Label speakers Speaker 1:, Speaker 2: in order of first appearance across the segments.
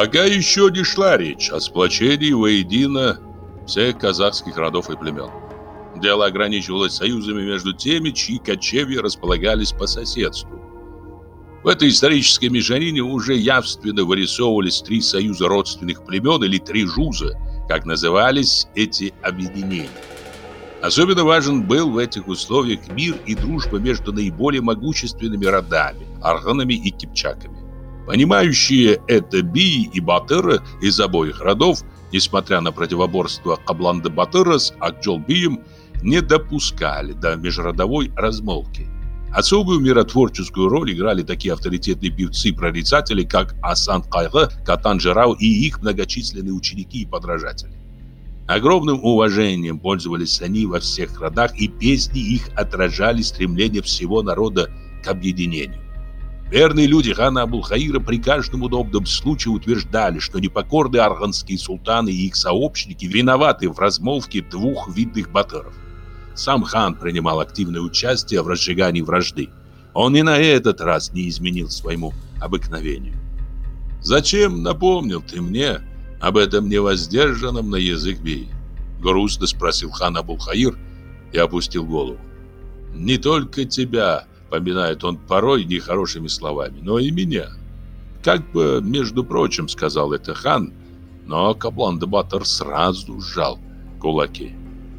Speaker 1: Пока еще не шла речь о сплочении воедино всех казахских родов и племен. Дело ограничивалось союзами между теми, чьи кочевья располагались по соседству. В этой исторической мешанине уже явственно вырисовывались три союза родственных племен или три жуза, как назывались эти объединения. Особенно важен был в этих условиях мир и дружба между наиболее могущественными родами – арганами и кипчаками. Понимающие это Би и Батыра из обоих родов, несмотря на противоборство Кабланда Батыра с Акджол Бием, не допускали до межродовой размолвки. Особую миротворческую роль играли такие авторитетные певцы-прорицатели, как Асан Кайга, Катан Жирау и их многочисленные ученики и подражатели. Огромным уважением пользовались они во всех родах, и песни их отражали стремление всего народа к объединению. Верные люди хана Абулхаира при каждом удобном случае утверждали, что непокорные арганские султаны и их сообщники виноваты в размолвке двух видных батыров. Сам хан принимал активное участие в разжигании вражды. Он и на этот раз не изменил своему обыкновению. «Зачем напомнил ты мне об этом невоздержанном на язык бей?» Грустно спросил хан Абулхаир и опустил голову. «Не только тебя поминает он порой нехорошими словами, но и меня. Как бы, между прочим, сказал это хан, но Каплан де Батор сразу сжал кулаки.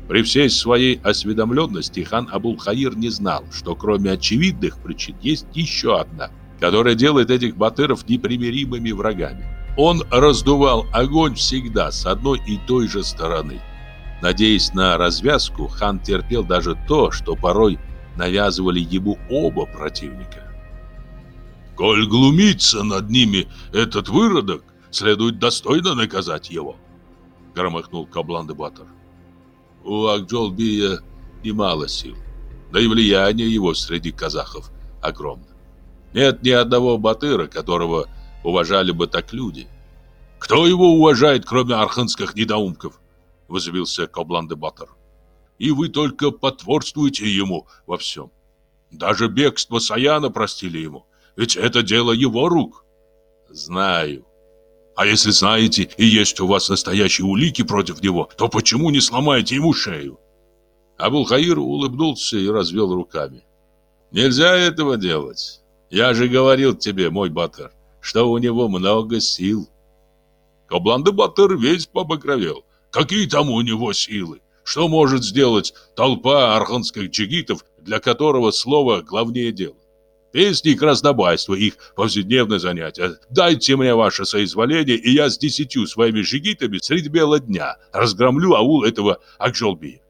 Speaker 1: При всей своей осведомленности хан Абул-Хаир не знал, что кроме очевидных причин есть еще одна, которая делает этих батыров непримиримыми врагами. Он раздувал огонь всегда с одной и той же стороны. Надеясь на развязку, хан терпел даже то, что порой навязывали ему оба противника. «Коль глумится над ними этот выродок, следует достойно наказать его», — громыхнул Каблан-де-Батор. У Акджолбия немало сил, да и влияние его среди казахов огромно. Нет ни одного батыра, которого уважали бы так люди. «Кто его уважает, кроме арханских недоумков?» — возбился Каблан-де-Батор и вы только потворствуете ему во всем. Даже бегство Саяна простили ему, ведь это дело его рук. Знаю. А если знаете и есть у вас настоящие улики против него, то почему не сломаете ему шею? Абулхаир улыбнулся и развел руками. Нельзя этого делать. Я же говорил тебе, мой батар, что у него много сил. Кобланды батар весь побагровел. Какие там у него силы? Что может сделать толпа архангельских чигитов, для которого слово главнее дела? Песни и краснобайство – их повседневное занятие. Дайте мне ваше соизволение, и я с десятью своими жигитами средь бела дня разгромлю аул этого Акжолбия.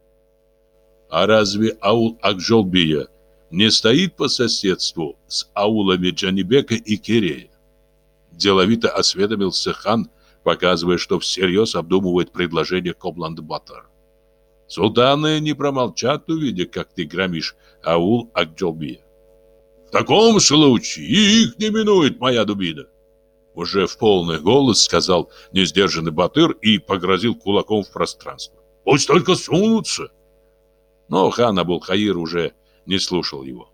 Speaker 1: А разве аул Акжолбия не стоит по соседству с аулами Джанибека и Кирея? Деловито осведомился хан, показывая, что всерьез обдумывает предложение Кобланд-Баттера. Султаны не промолчат, увидя, как ты громишь аул Акджалбия. В таком случае их не минует моя дубина. Уже в полный голос сказал несдержанный Батыр и погрозил кулаком в пространство. Пусть только сунутся. Но хан Абулхаир уже не слушал его.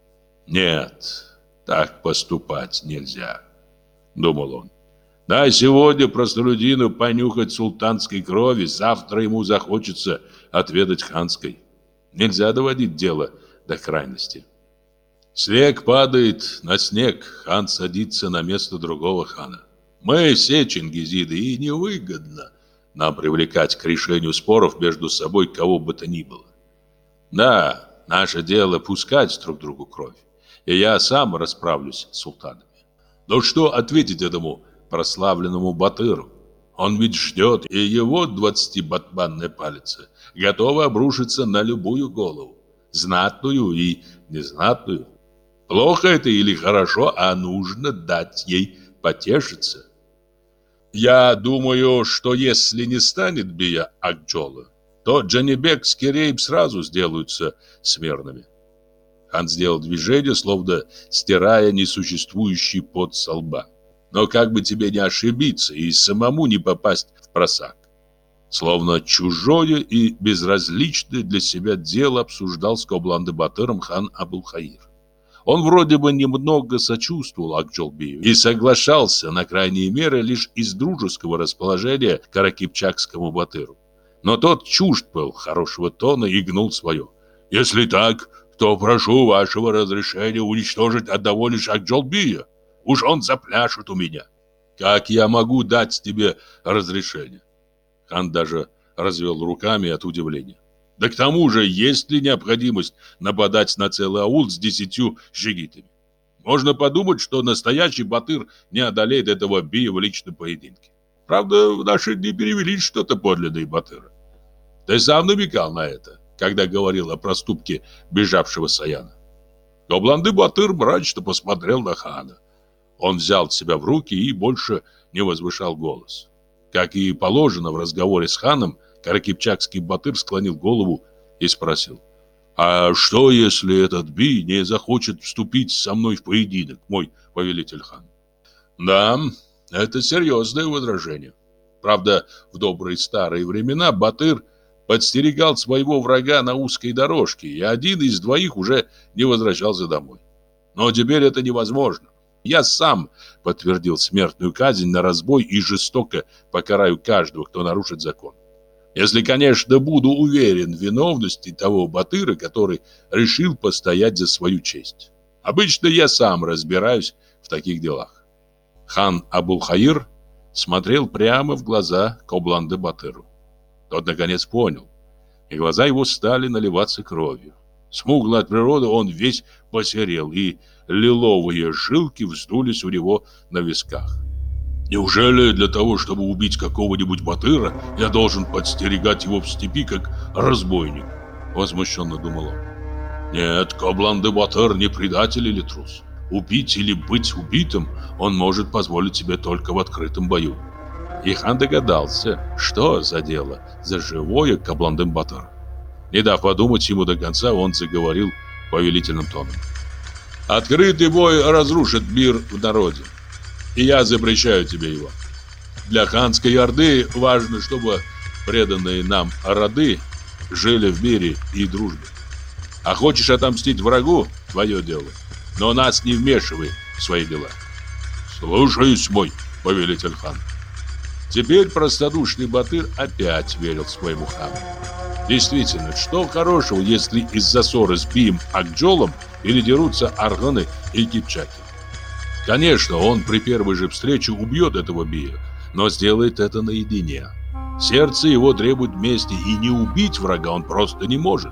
Speaker 1: Нет, так поступать нельзя, думал он. Да, сегодня простолюдину понюхать султанской крови, завтра ему захочется отведать ханской. Нельзя доводить дело до крайности. Снег падает на снег, хан садится на место другого хана. Мы все чингизиды, и невыгодно нам привлекать к решению споров между собой кого бы то ни было. Да, наше дело пускать друг другу кровь, и я сам расправлюсь с султанами. Но что ответить этому прославленному батыру? Он ведь ждет, и его двадцатибатманная палица готова обрушиться на любую голову, знатную и незнатную. Плохо это или хорошо, а нужно дать ей потешиться. Я думаю, что если не станет Бия Акджола, то Джанибек с Киреем сразу сделаются смирными. Хан сделал движение, словно стирая несуществующий пот со лба но как бы тебе не ошибиться и самому не попасть в просак. Словно чужое и безразличное для себя дело обсуждал с Коблан-де-Батыром хан Абулхаир. Он вроде бы немного сочувствовал Акджолбею и соглашался на крайние меры лишь из дружеского расположения к Каракипчакскому Батыру. Но тот чужд был хорошего тона и гнул свое. «Если так, то прошу вашего разрешения уничтожить одного лишь Акджолбия. Уж он запляшет у меня. Как я могу дать тебе разрешение?» Хан даже развел руками от удивления. «Да к тому же, есть ли необходимость нападать на целый аул с десятью жигитами? Можно подумать, что настоящий Батыр не одолеет этого Бия в личном поединке. Правда, в наши дни перевели что-то подлинное Батыра. Ты сам намекал на это, когда говорил о проступке бежавшего Саяна. Гобланды Батыр мрачно посмотрел на хана. Он взял себя в руки и больше не возвышал голос. Как и положено в разговоре с ханом, Каракипчакский батыр склонил голову и спросил. «А что, если этот Би не захочет вступить со мной в поединок, мой повелитель хан?» «Да, это серьезное возражение. Правда, в добрые старые времена батыр подстерегал своего врага на узкой дорожке, и один из двоих уже не возвращался домой. Но теперь это невозможно. Я сам подтвердил смертную казнь на разбой и жестоко покараю каждого, кто нарушит закон. Если, конечно, буду уверен в виновности того батыра, который решил постоять за свою честь. Обычно я сам разбираюсь в таких делах. Хан Абулхаир смотрел прямо в глаза Кобланды Батыру. Тот, наконец, понял, и глаза его стали наливаться кровью. Смуглый от природы он весь посерел, и лиловые жилки вздулись у него на висках. Неужели для того, чтобы убить какого-нибудь батыра, я должен подстерегать его в степи, как разбойник? Возмущенно думал он. Нет, Коблан-де Батыр не предатель или трус. Убить или быть убитым он может позволить себе только в открытом бою. И хан догадался, что за дело за живое Кабландым Батыр. Не дав подумать ему до конца, он заговорил повелительным тоном. «Открытый бой разрушит мир в народе, и я запрещаю тебе его. Для ханской орды важно, чтобы преданные нам роды жили в мире и дружбе. А хочешь отомстить врагу – твое дело, но нас не вмешивай в свои дела». «Слушаюсь, мой повелитель хан». Теперь простодушный Батыр опять верил своему хану. Действительно, что хорошего, если из-за ссоры с Бим Акджолом передерутся аргоны и кипчаки? Конечно, он при первой же встрече убьет этого Бия, но сделает это наедине. Сердце его требует мести, и не убить врага он просто не может.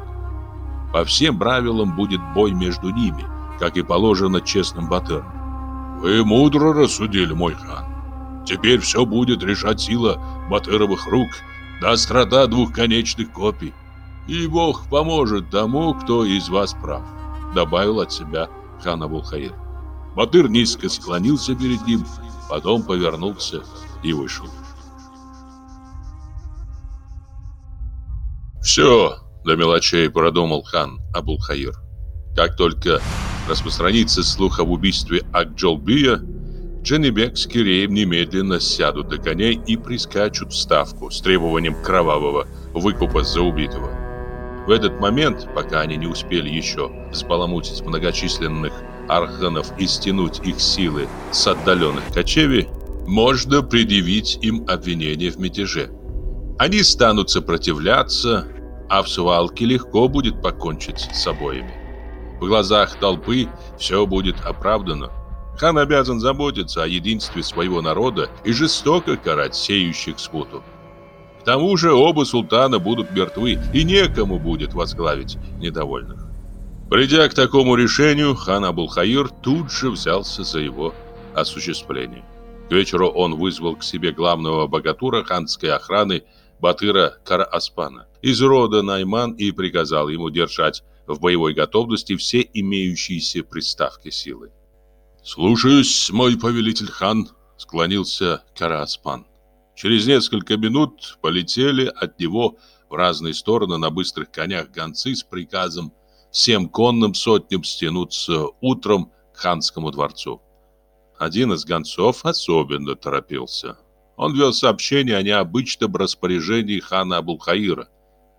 Speaker 1: По всем правилам будет бой между ними, как и положено честным батырам. Вы мудро рассудили, мой хан. Теперь все будет решать сила батыровых рук – острота двухконечных копий. И Бог поможет тому, кто из вас прав, добавил от себя хан Абулхаир. Батыр низко склонился перед ним, потом повернулся и вышел. Все до мелочей продумал хан Абулхаир. Как только распространится слух об убийстве Акджолбия, Дженнибек с Киреем немедленно сядут на коней и прискачут в ставку с требованием кровавого выкупа за убитого. В этот момент, пока они не успели еще сбаламутить многочисленных арханов и стянуть их силы с отдаленных кочевий, можно предъявить им обвинение в мятеже. Они станут сопротивляться, а в свалке легко будет покончить с обоими. В глазах толпы все будет оправдано – Хан обязан заботиться о единстве своего народа и жестоко карать сеющих смуту. К тому же оба султана будут мертвы, и некому будет возглавить недовольных. Придя к такому решению, хан Абулхаир тут же взялся за его осуществление. К вечеру он вызвал к себе главного богатура ханской охраны Батыра Караспана из рода Найман и приказал ему держать в боевой готовности все имеющиеся приставки силы. «Слушаюсь, мой повелитель хан», — склонился Караспан. Через несколько минут полетели от него в разные стороны на быстрых конях гонцы с приказом всем конным сотням стянуться утром к ханскому дворцу. Один из гонцов особенно торопился. Он вел сообщение о необычном распоряжении хана Абулхаира,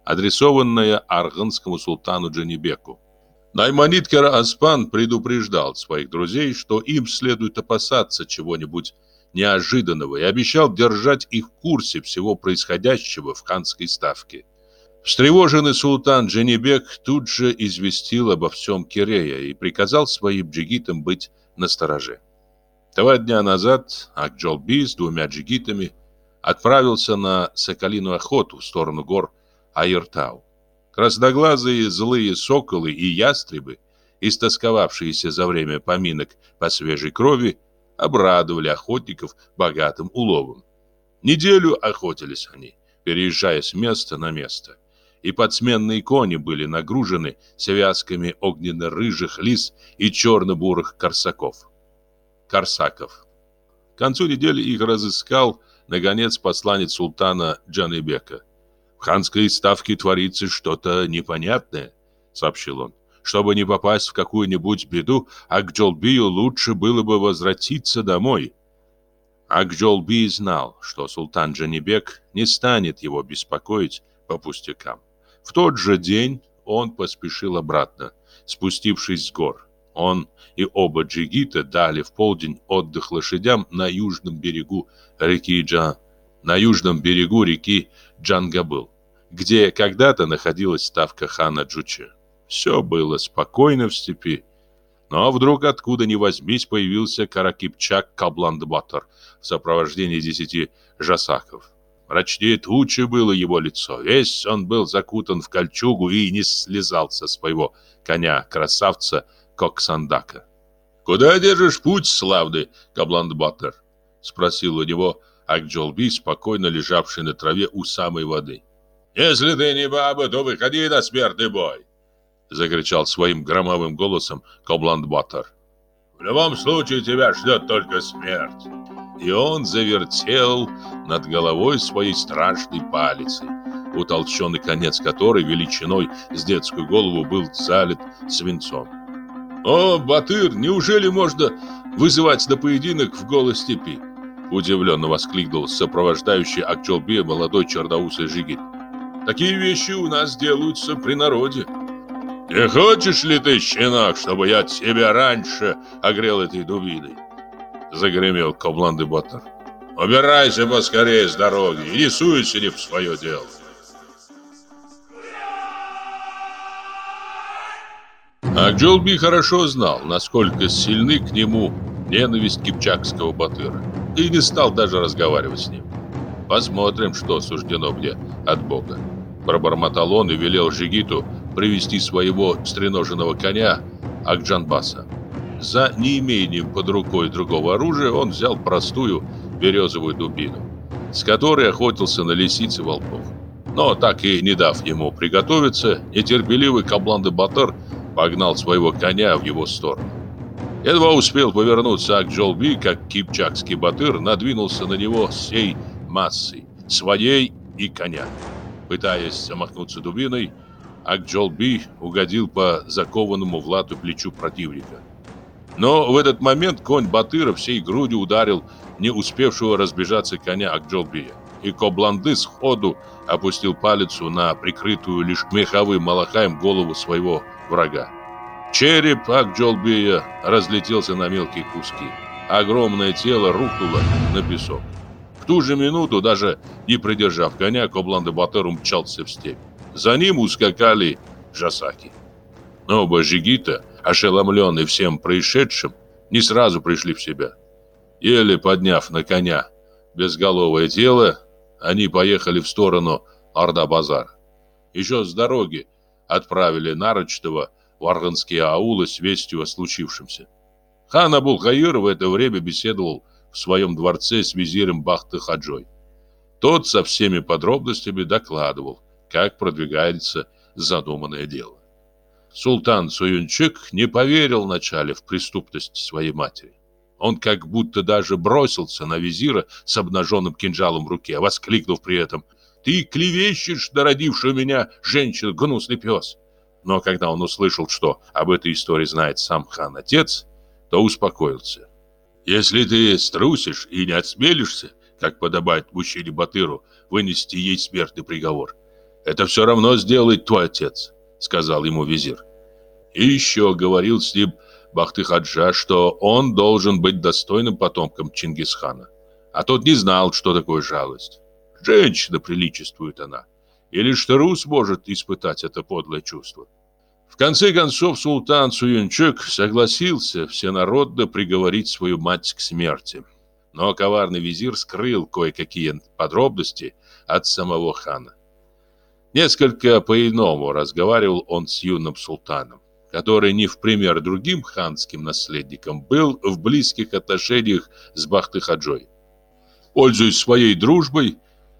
Speaker 1: адресованное арганскому султану Джанибеку. Найманит Кераспан предупреждал своих друзей, что им следует опасаться чего-нибудь неожиданного и обещал держать их в курсе всего происходящего в ханской ставке. Встревоженный султан Дженебек тут же известил обо всем Кирея и приказал своим джигитам быть настороже. Два дня назад Акджолби с двумя джигитами отправился на соколиную охоту в сторону гор Айртау. Красноглазые злые соколы и ястребы, истосковавшиеся за время поминок по свежей крови, обрадовали охотников богатым уловом. Неделю охотились они, переезжая с места на место. И подсменные кони были нагружены связками огненно-рыжих лис и черно-бурых корсаков. Корсаков. К концу недели их разыскал, нагонец посланец султана Джанебека ханской ставке творится что-то непонятное», — сообщил он. «Чтобы не попасть в какую-нибудь беду, Акджолбию лучше было бы возвратиться домой». Акджолби знал, что султан Джанибек не станет его беспокоить по пустякам. В тот же день он поспешил обратно, спустившись с гор. Он и оба джигита дали в полдень отдых лошадям на южном берегу реки Джан. на южном берегу реки Джангабыл где когда-то находилась ставка хана Джучи. Все было спокойно в степи. Но вдруг откуда ни возьмись появился Каракипчак Кабландбаттер в сопровождении десяти жасаков. Мрачнее тучи было его лицо. Весь он был закутан в кольчугу и не слезал со своего коня-красавца Коксандака. «Куда держишь путь, славный Кабландбаттер? — спросил у него Акджолби, спокойно лежавший на траве у самой воды. Если ты не баба, то выходи на смертный бой!» Закричал своим громовым голосом Кобланд-Баттер. «В любом случае тебя ждет только смерть!» И он завертел над головой своей страшной палицей, утолщенный конец которой величиной с детскую голову был залит свинцом. «О, Батыр, неужели можно вызывать на поединок в голой степи?» Удивленно воскликнул сопровождающий Акчелбе молодой черноусый жигит. Такие вещи у нас делаются при народе. Не хочешь ли ты, щенок, чтобы я тебя раньше огрел этой дубиной? Загремел Коблан де Боттер. Убирайся поскорее с дороги и не суйся не в свое дело. А хорошо знал, насколько сильны к нему ненависть кипчакского батыра, и не стал даже разговаривать с ним. Посмотрим, что суждено мне от Бога. Пробормотал он и велел Жигиту привести своего стреноженного коня Акджанбаса. За неимением под рукой другого оружия он взял простую березовую дубину, с которой охотился на лисиц и волков. Но так и не дав ему приготовиться, нетерпеливый Кабланды Батар погнал своего коня в его сторону. Едва успел повернуться Акджолби, как кипчакский батыр надвинулся на него всей массой, своей и коня пытаясь замахнуться дубиной, Акджолби угодил по закованному в лату плечу противника. Но в этот момент конь Батыра всей грудью ударил не успевшего разбежаться коня Акджолбия, и Кобланды сходу опустил палицу на прикрытую лишь меховым малахаем голову своего врага. Череп Акджолбия разлетелся на мелкие куски. Огромное тело рухнуло на песок. В ту же минуту, даже не придержав коня, Коблан де Батер умчался в степь. За ним ускакали жасаки. Но оба жигита, ошеломленные всем происшедшим, не сразу пришли в себя. Еле подняв на коня безголовое тело, они поехали в сторону Орда-Базар. Еще с дороги отправили Нарочного в Арганские аулы с вестью о случившемся. Хан Абул-Хаир в это время беседовал в своем дворце с визирем Бахты-Хаджой. Тот со всеми подробностями докладывал, как продвигается задуманное дело. Султан Суюнчик не поверил вначале в преступность своей матери. Он как будто даже бросился на визира с обнаженным кинжалом в руке, воскликнув при этом «Ты клевещешь народившую меня женщину, гнусный пес!» Но когда он услышал, что об этой истории знает сам хан-отец, то успокоился – если ты струсишь и не отсмелишься, как подобает мужчине Батыру, вынести ей смертный приговор, это все равно сделает твой отец, сказал ему визир. И еще говорил с ним Бахты-хаджа, что он должен быть достойным потомком Чингисхана. А тот не знал, что такое жалость. Женщина приличествует она. И лишь Тарус может испытать это подлое чувство. В конце концов султан Суюнчук согласился всенародно приговорить свою мать к смерти. Но коварный визир скрыл кое-какие подробности от самого хана. Несколько по-иному разговаривал он с юным султаном, который не в пример другим ханским наследникам был в близких отношениях с Бахты-Хаджой. Пользуясь своей дружбой,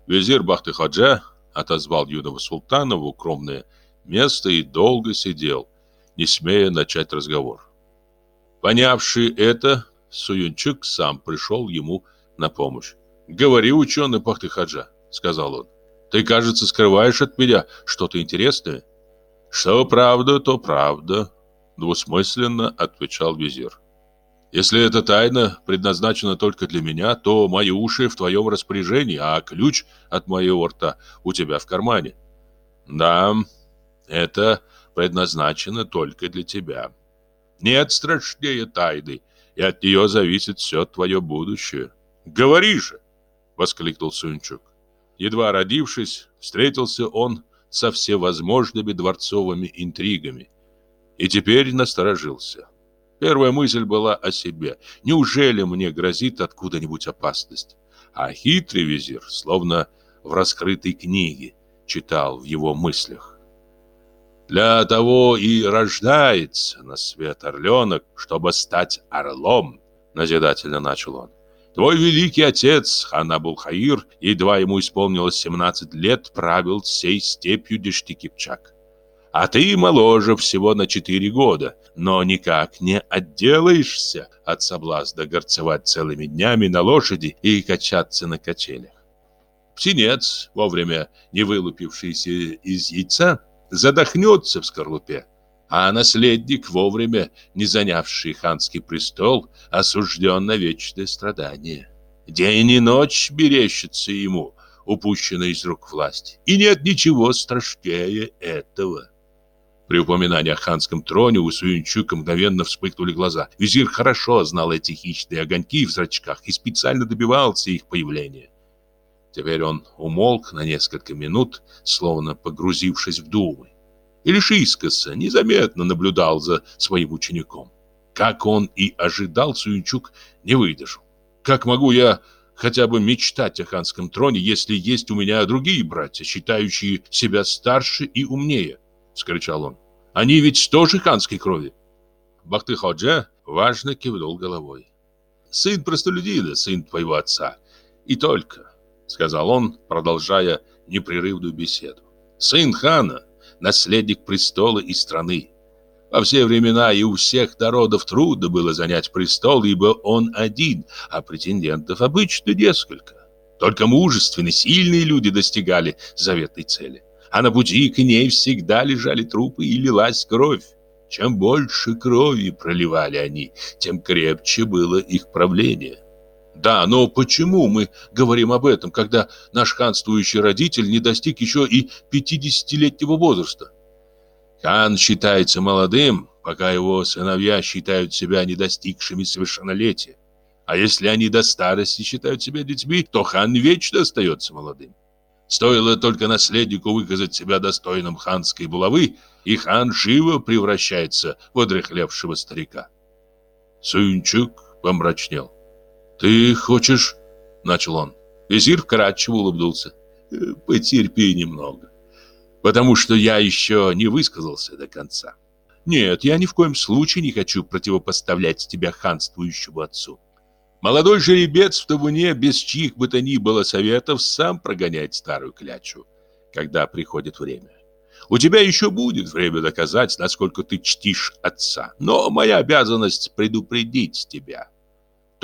Speaker 1: визир Бахты-Хаджа отозвал юного султана в укромное Место и долго сидел, не смея начать разговор. Понявший это, Суюнчик сам пришел ему на помощь. «Говори, ученый Пахтыхаджа», — сказал он. «Ты, кажется, скрываешь от меня что-то интересное». «Что правда, то правда», — двусмысленно отвечал визир. «Если эта тайна предназначена только для меня, то мои уши в твоем распоряжении, а ключ от моего рта у тебя в кармане». «Да», это предназначено только для тебя. Нет страшнее тайны, и от нее зависит все твое будущее. Говори же!» — воскликнул Сунчук. Едва родившись, встретился он со всевозможными дворцовыми интригами. И теперь насторожился. Первая мысль была о себе. Неужели мне грозит откуда-нибудь опасность? А хитрый визир, словно в раскрытой книге, читал в его мыслях. Для того и рождается на свет орленок, чтобы стать орлом, назидательно начал он. Твой великий отец, хан Абулхаир, едва ему исполнилось 17 лет, правил всей степью Дештикипчак. А ты моложе всего на 4 года, но никак не отделаешься от соблазна горцевать целыми днями на лошади и качаться на качелях. Птенец, вовремя не вылупившийся из яйца, задохнется в скорлупе. А наследник, вовремя не занявший ханский престол, осужден на вечное страдание. День и ночь берещится ему, упущенная из рук власти. И нет ничего страшнее этого. При упоминании о ханском троне у Суинчука мгновенно вспыхнули глаза. Визир хорошо знал эти хищные огоньки в зрачках и специально добивался их появления. Теперь он умолк на несколько минут, словно погрузившись в думы. И лишь искоса незаметно наблюдал за своим учеником. Как он и ожидал, Суинчук не выдержал. «Как могу я хотя бы мечтать о ханском троне, если есть у меня другие братья, считающие себя старше и умнее?» — скричал он. «Они ведь тоже ханской крови!» Бахты-Ходжа важно кивнул головой. «Сын простолюдина, сын твоего отца. И только. — сказал он, продолжая непрерывную беседу. «Сын хана, наследник престола и страны. Во все времена и у всех народов трудно было занять престол, ибо он один, а претендентов обычно несколько. Только мужественные, сильные люди достигали заветной цели. А на пути к ней всегда лежали трупы и лилась кровь. Чем больше крови проливали они, тем крепче было их правление. Да, но почему мы говорим об этом, когда наш ханствующий родитель не достиг еще и 50-летнего возраста? Хан считается молодым, пока его сыновья считают себя недостигшими совершеннолетия. А если они до старости считают себя детьми, то хан вечно остается молодым. Стоило только наследнику выказать себя достойным ханской булавы, и хан живо превращается в одряхлевшего старика. Суинчук помрачнел. «Ты хочешь...» — начал он. Визир вкратчиво улыбнулся. «Э, «Потерпи немного, потому что я еще не высказался до конца. Нет, я ни в коем случае не хочу противопоставлять тебя ханствующему отцу. Молодой жеребец в табуне, без чьих бы то ни было советов, сам прогоняет старую клячу, когда приходит время. У тебя еще будет время доказать, насколько ты чтишь отца. Но моя обязанность предупредить тебя.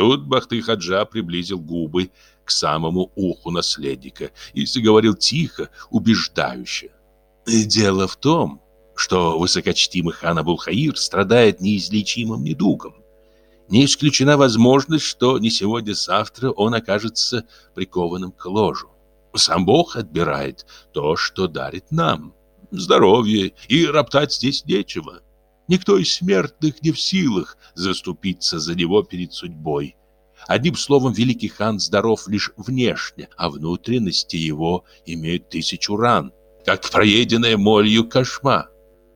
Speaker 1: Тут Бахты-Хаджа приблизил губы к самому уху наследника и заговорил тихо, убеждающе. «Дело в том, что высокочтимый хан Абулхаир страдает неизлечимым недугом. Не исключена возможность, что не сегодня-завтра он окажется прикованным к ложу. Сам Бог отбирает то, что дарит нам. Здоровье, и роптать здесь нечего. Никто из смертных не в силах заступиться за него перед судьбой. Одним словом, великий хан здоров лишь внешне, а внутренности его имеют тысячу ран, как проеденная молью кошма.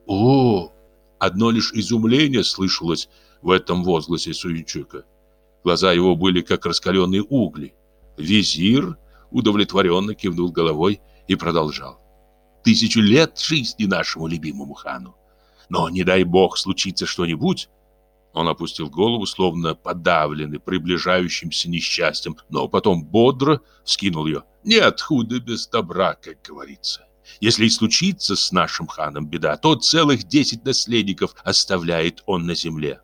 Speaker 1: О, одно лишь изумление слышалось в этом возгласе Суинчука. Глаза его были как раскаленные угли. Визир удовлетворенно кивнул головой и продолжал. «Тысячу лет жизни нашему любимому хану! Но не дай бог случится что-нибудь. Он опустил голову, словно подавленный приближающимся несчастьем, но потом бодро вскинул ее. «Нет худа без добра, как говорится. Если и случится с нашим ханом беда, то целых десять наследников оставляет он на земле.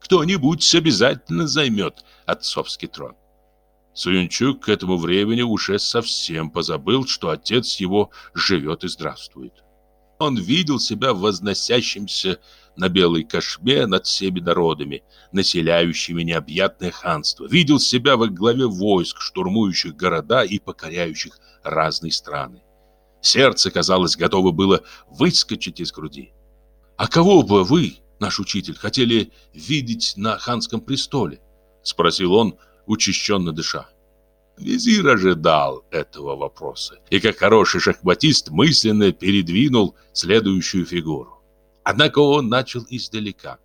Speaker 1: Кто-нибудь обязательно займет отцовский трон». Суюнчук к этому времени уже совсем позабыл, что отец его живет и здравствует он видел себя возносящимся на белой кошме над всеми народами, населяющими необъятное ханство, видел себя во главе войск, штурмующих города и покоряющих разные страны. Сердце, казалось, готово было выскочить из груди. «А кого бы вы, наш учитель, хотели видеть на ханском престоле?» — спросил он, учащенно дыша. Визир ожидал этого вопроса и, как хороший шахматист, мысленно передвинул следующую фигуру. Однако он начал издалека.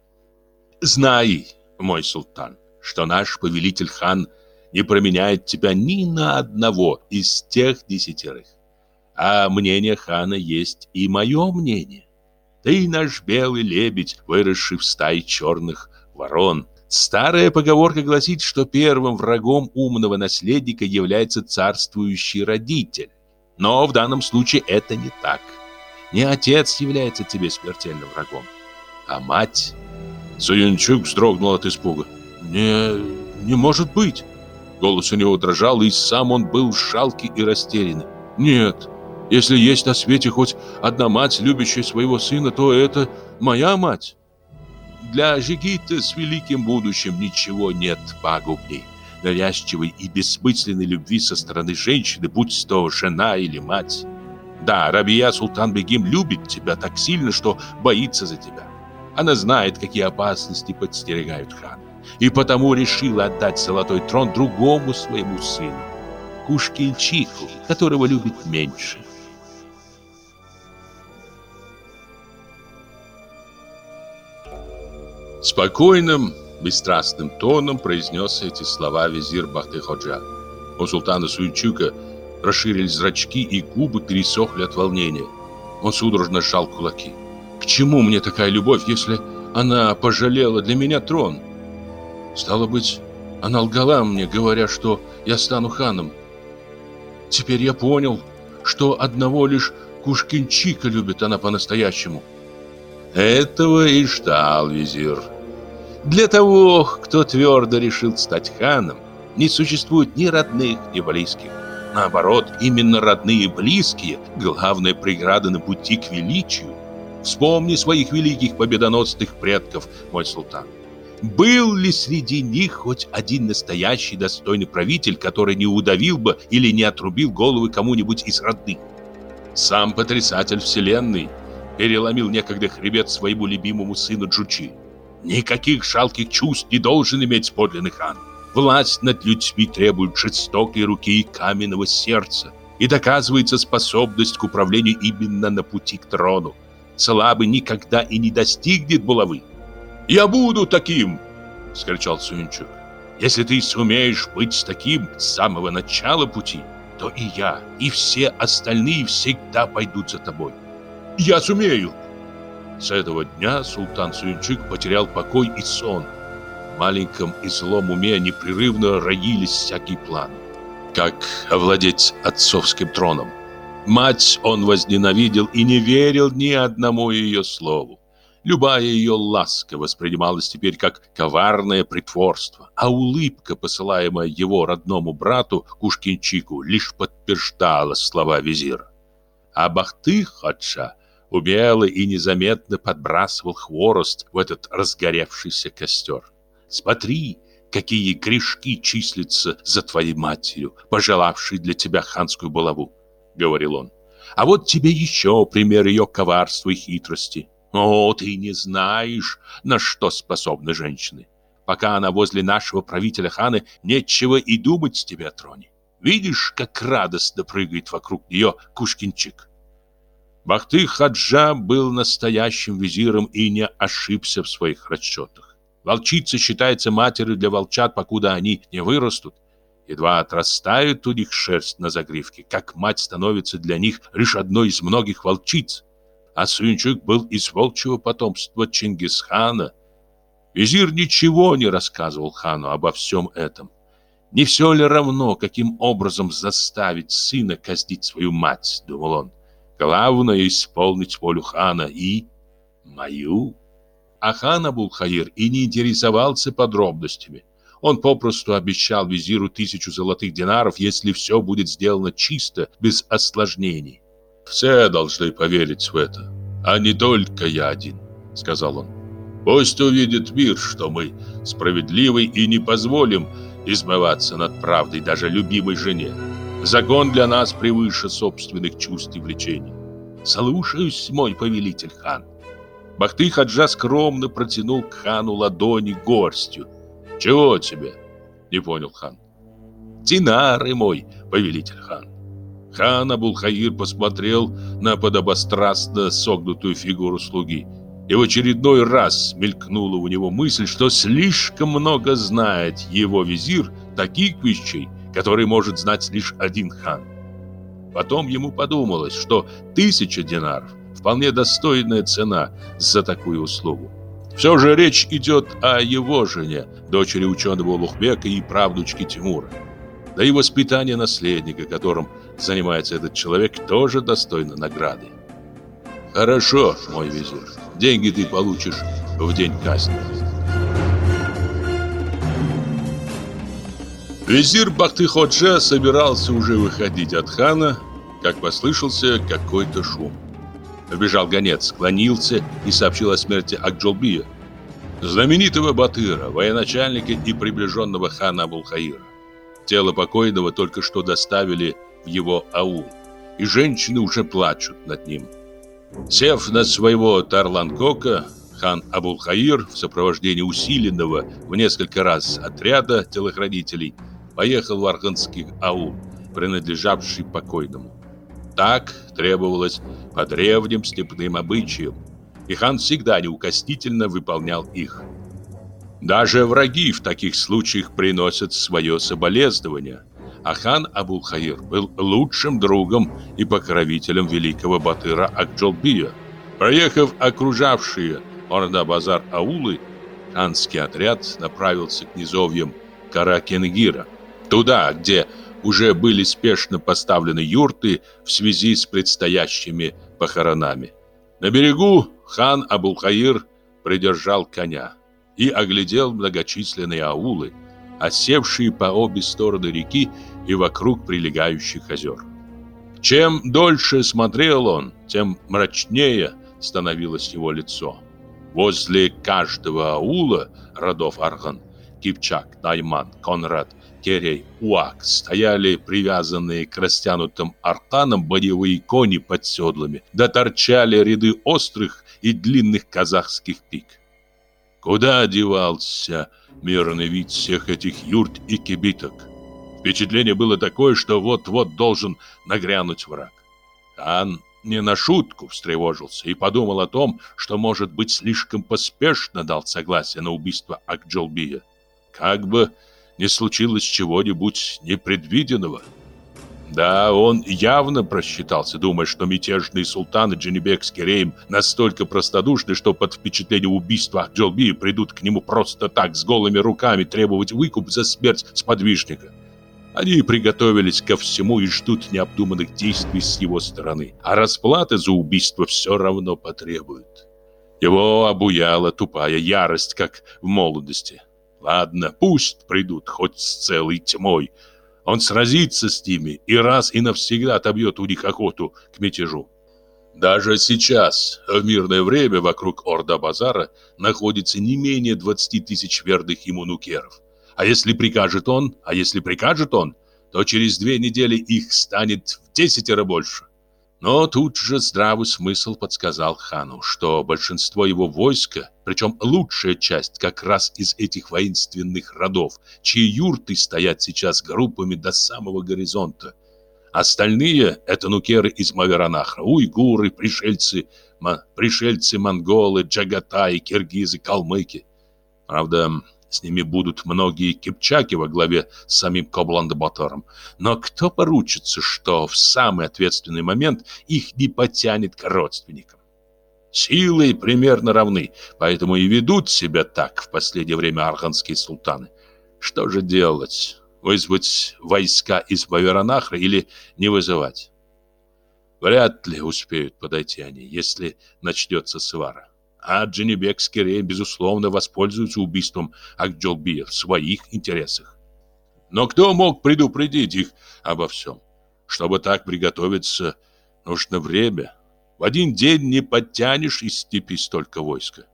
Speaker 1: «Знай, мой султан, что наш повелитель хан не променяет тебя ни на одного из тех десятерых. А мнение хана есть и мое мнение. Ты наш белый лебедь, выросший в стае черных ворон, Старая поговорка гласит, что первым врагом умного наследника является царствующий родитель. Но в данном случае это не так. Не отец является тебе смертельным врагом, а мать. Суюнчук вздрогнул от испуга. «Не... не может быть!» Голос у него дрожал, и сам он был жалкий и растерянный. «Нет, если есть на свете хоть одна мать, любящая своего сына, то это моя мать!» Для Жигита с великим будущим ничего нет пагубней навязчивой и бессмысленной любви со стороны женщины, будь то жена или мать. Да, Рабия Султан-бегим любит тебя так сильно, что боится за тебя. Она знает, какие опасности подстерегают хана, и потому решила отдать золотой трон другому своему сыну, Кушкинчику, которого любит меньше. Спокойным, бесстрастным тоном произнес эти слова визир Бахты-Ходжа. У султана Суйчука расширились зрачки и губы пересохли от волнения. Он судорожно сжал кулаки. «К чему мне такая любовь, если она пожалела для меня трон?» «Стало быть, она лгала мне, говоря, что я стану ханом. Теперь я понял, что одного лишь Кушкинчика любит она по-настоящему». «Этого и ждал визир», для того, кто твердо решил стать ханом, не существует ни родных, ни близких. Наоборот, именно родные и близкие – главная преграда на пути к величию. Вспомни своих великих победоносных предков, мой султан. Был ли среди них хоть один настоящий достойный правитель, который не удавил бы или не отрубил головы кому-нибудь из родных? Сам потрясатель вселенной переломил некогда хребет своему любимому сыну Джучи. Никаких жалких чувств не должен иметь подлинный хан. Власть над людьми требует жестокой руки и каменного сердца. И доказывается способность к управлению именно на пути к трону. Слабый никогда и не достигнет булавы. «Я буду таким!» — скричал Сунчук. «Если ты сумеешь быть таким с самого начала пути, то и я, и все остальные всегда пойдут за тобой». «Я сумею!» С этого дня султан Суинчук потерял покой и сон. В маленьком и злом уме непрерывно роились всякие планы. Как овладеть отцовским троном? Мать он возненавидел и не верил ни одному ее слову. Любая ее ласка воспринималась теперь как коварное притворство, а улыбка, посылаемая его родному брату Кушкинчику, лишь подтверждала слова визира. А Бахты-Хаджа – умело и незаметно подбрасывал хворост в этот разгоревшийся костер. «Смотри!» какие грешки числятся за твоей матерью, пожелавшей для тебя ханскую балаву, — говорил он. А вот тебе еще пример ее коварства и хитрости. О, ты не знаешь, на что способны женщины. Пока она возле нашего правителя ханы, нечего и думать тебе о троне. Видишь, как радостно прыгает вокруг нее Кушкинчик. Бахты Хаджа был настоящим визиром и не ошибся в своих расчетах. Волчица считается матерью для волчат, покуда они не вырастут. Едва отрастают у них шерсть на загривке, как мать становится для них лишь одной из многих волчиц. А Сунчук был из волчьего потомства Чингисхана. Визир ничего не рассказывал хану обо всем этом. Не все ли равно, каким образом заставить сына казнить свою мать, думал он. Главное — исполнить волю хана и мою. А хан Абулхаир и не интересовался подробностями. Он попросту обещал визиру тысячу золотых динаров, если все будет сделано чисто, без осложнений. «Все должны поверить в это, а не только я один», — сказал он. «Пусть увидит мир, что мы справедливы и не позволим измываться над правдой даже любимой жене». Закон для нас превыше собственных чувств и влечений. Слушаюсь, мой повелитель хан. Бахты Хаджа скромно протянул к хану ладони горстью. Чего тебе? Не понял хан. Динары мой, повелитель хан. Хан Абулхаир посмотрел на подобострастно согнутую фигуру слуги. И в очередной раз мелькнула у него мысль, что слишком много знает его визир таких вещей, который может знать лишь один хан. Потом ему подумалось, что тысяча динаров – вполне достойная цена за такую услугу. Все же речь идет о его жене, дочери ученого Лухбека и правнучке Тимура. Да и воспитание наследника, которым занимается этот человек, тоже достойно награды. «Хорошо, мой визирь, деньги ты получишь в день казни». Визир Бахты-Ходжа собирался уже выходить от хана, как послышался какой-то шум. Вбежал гонец, склонился и сообщил о смерти Акджолбия, знаменитого Батыра, военачальника и приближенного хана Абулхаира. Тело покойного только что доставили в его аул, и женщины уже плачут над ним. Сев на своего Тарланкока, хан Абулхаир в сопровождении усиленного в несколько раз отряда телохранителей – поехал в Архангельский аул, принадлежавший покойному. Так требовалось по древним степным обычаям, и хан всегда неукоснительно выполнял их. Даже враги в таких случаях приносят свое соболезнование, а хан Абулхаир был лучшим другом и покровителем великого батыра Акджолбия. Проехав окружавшие Орда-базар аулы, ханский отряд направился к низовьям Каракенгира – Туда, где уже были спешно поставлены юрты в связи с предстоящими похоронами. На берегу хан Абулхаир придержал коня и оглядел многочисленные аулы, осевшие по обе стороны реки и вокруг прилегающих озер. Чем дольше смотрел он, тем мрачнее становилось его лицо. Возле каждого аула родов Арган, Кипчак, Найман, Конрад – матерей уак стояли привязанные к растянутым арканам боевые кони под седлами, да торчали ряды острых и длинных казахских пик. Куда одевался мирный вид всех этих юрт и кибиток? Впечатление было такое, что вот-вот должен нагрянуть враг. Ан не на шутку встревожился и подумал о том, что, может быть, слишком поспешно дал согласие на убийство Акджолбия. Как бы не случилось чего-нибудь непредвиденного. Да, он явно просчитался, думая, что мятежный султан и Дженебекский рейм настолько простодушны, что под впечатлением убийства Джолби придут к нему просто так, с голыми руками, требовать выкуп за смерть сподвижника. Они приготовились ко всему и ждут необдуманных действий с его стороны, а расплаты за убийство все равно потребуют. Его обуяла тупая ярость, как в молодости. Ладно, пусть придут, хоть с целой тьмой. Он сразится с ними и раз и навсегда отобьет у них охоту к мятежу. Даже сейчас, в мирное время, вокруг Орда-Базара находится не менее 20 тысяч верных ему нукеров. А если прикажет он, а если прикажет он, то через две недели их станет в десятеро больше. Но тут же здравый смысл подсказал хану, что большинство его войска, причем лучшая часть как раз из этих воинственных родов, чьи юрты стоят сейчас группами до самого горизонта. Остальные — это нукеры из Маверанахра, уйгуры, пришельцы, пришельцы монголы, джагатай, киргизы, калмыки. Правда, с ними будут многие кипчаки во главе с самим Кобланд-Батором. Но кто поручится, что в самый ответственный момент их не потянет к родственникам? Силы примерно равны, поэтому и ведут себя так в последнее время арханские султаны. Что же делать? Вызвать войска из Баверонахра или не вызывать? Вряд ли успеют подойти они, если начнется свара а Дженебек скорее, безусловно, воспользуется убийством Акджолбия в своих интересах. Но кто мог предупредить их обо всем? Чтобы так приготовиться, нужно время. В один день не подтянешь из степи столько войска.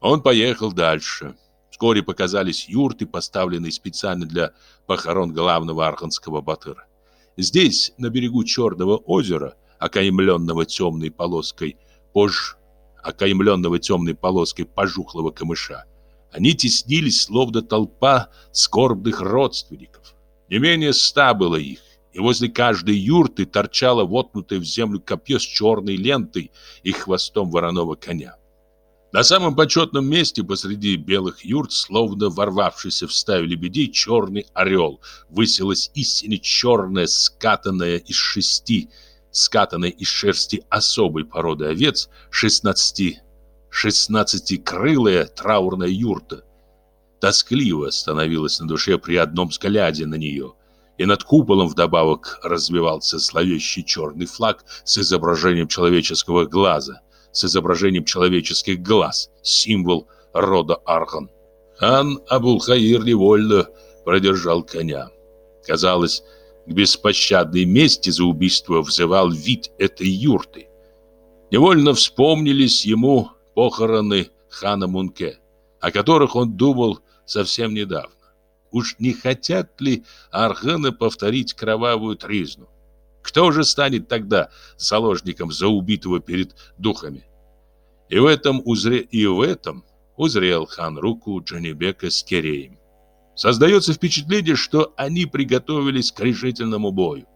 Speaker 1: Он поехал дальше. Вскоре показались юрты, поставленные специально для похорон главного арханского батыра. Здесь, на берегу Черного озера, окаймленного темной полоской, позже окаймленного темной полоской пожухлого камыша. Они теснились, словно толпа скорбных родственников. Не менее ста было их, и возле каждой юрты торчало воткнутое в землю копье с черной лентой и хвостом вороного коня. На самом почетном месте посреди белых юрт, словно ворвавшийся в стаю лебедей, черный орел, высилась истинно черная, скатанная из шести, скатанный из шерсти особой породы овец, 16 шестнадцатикрылая траурная юрта. Тоскливо становилось на душе при одном взгляде на нее, и над куполом вдобавок развивался зловещий черный флаг с изображением человеческого глаза, с изображением человеческих глаз, символ рода Архан. Хан Абулхаир невольно продержал коня. Казалось, к беспощадной мести за убийство взывал вид этой юрты. Невольно вспомнились ему похороны хана Мунке, о которых он думал совсем недавно. Уж не хотят ли арханы повторить кровавую тризну? Кто же станет тогда заложником за убитого перед духами? И в этом узре и в этом узрел хан руку Джанибека с Киреем. Создается впечатление, что они приготовились к решительному бою.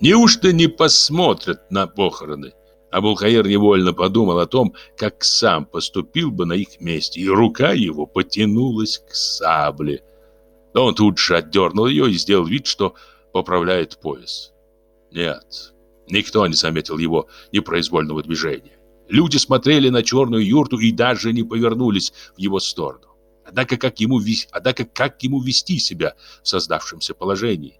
Speaker 1: Неужто не посмотрят на похороны? Абулхаир невольно подумал о том, как сам поступил бы на их месте, и рука его потянулась к сабле. Но он тут же отдернул ее и сделал вид, что поправляет пояс. Нет, никто не заметил его непроизвольного движения. Люди смотрели на черную юрту и даже не повернулись в его сторону однако как ему, однако как ему вести себя в создавшемся положении.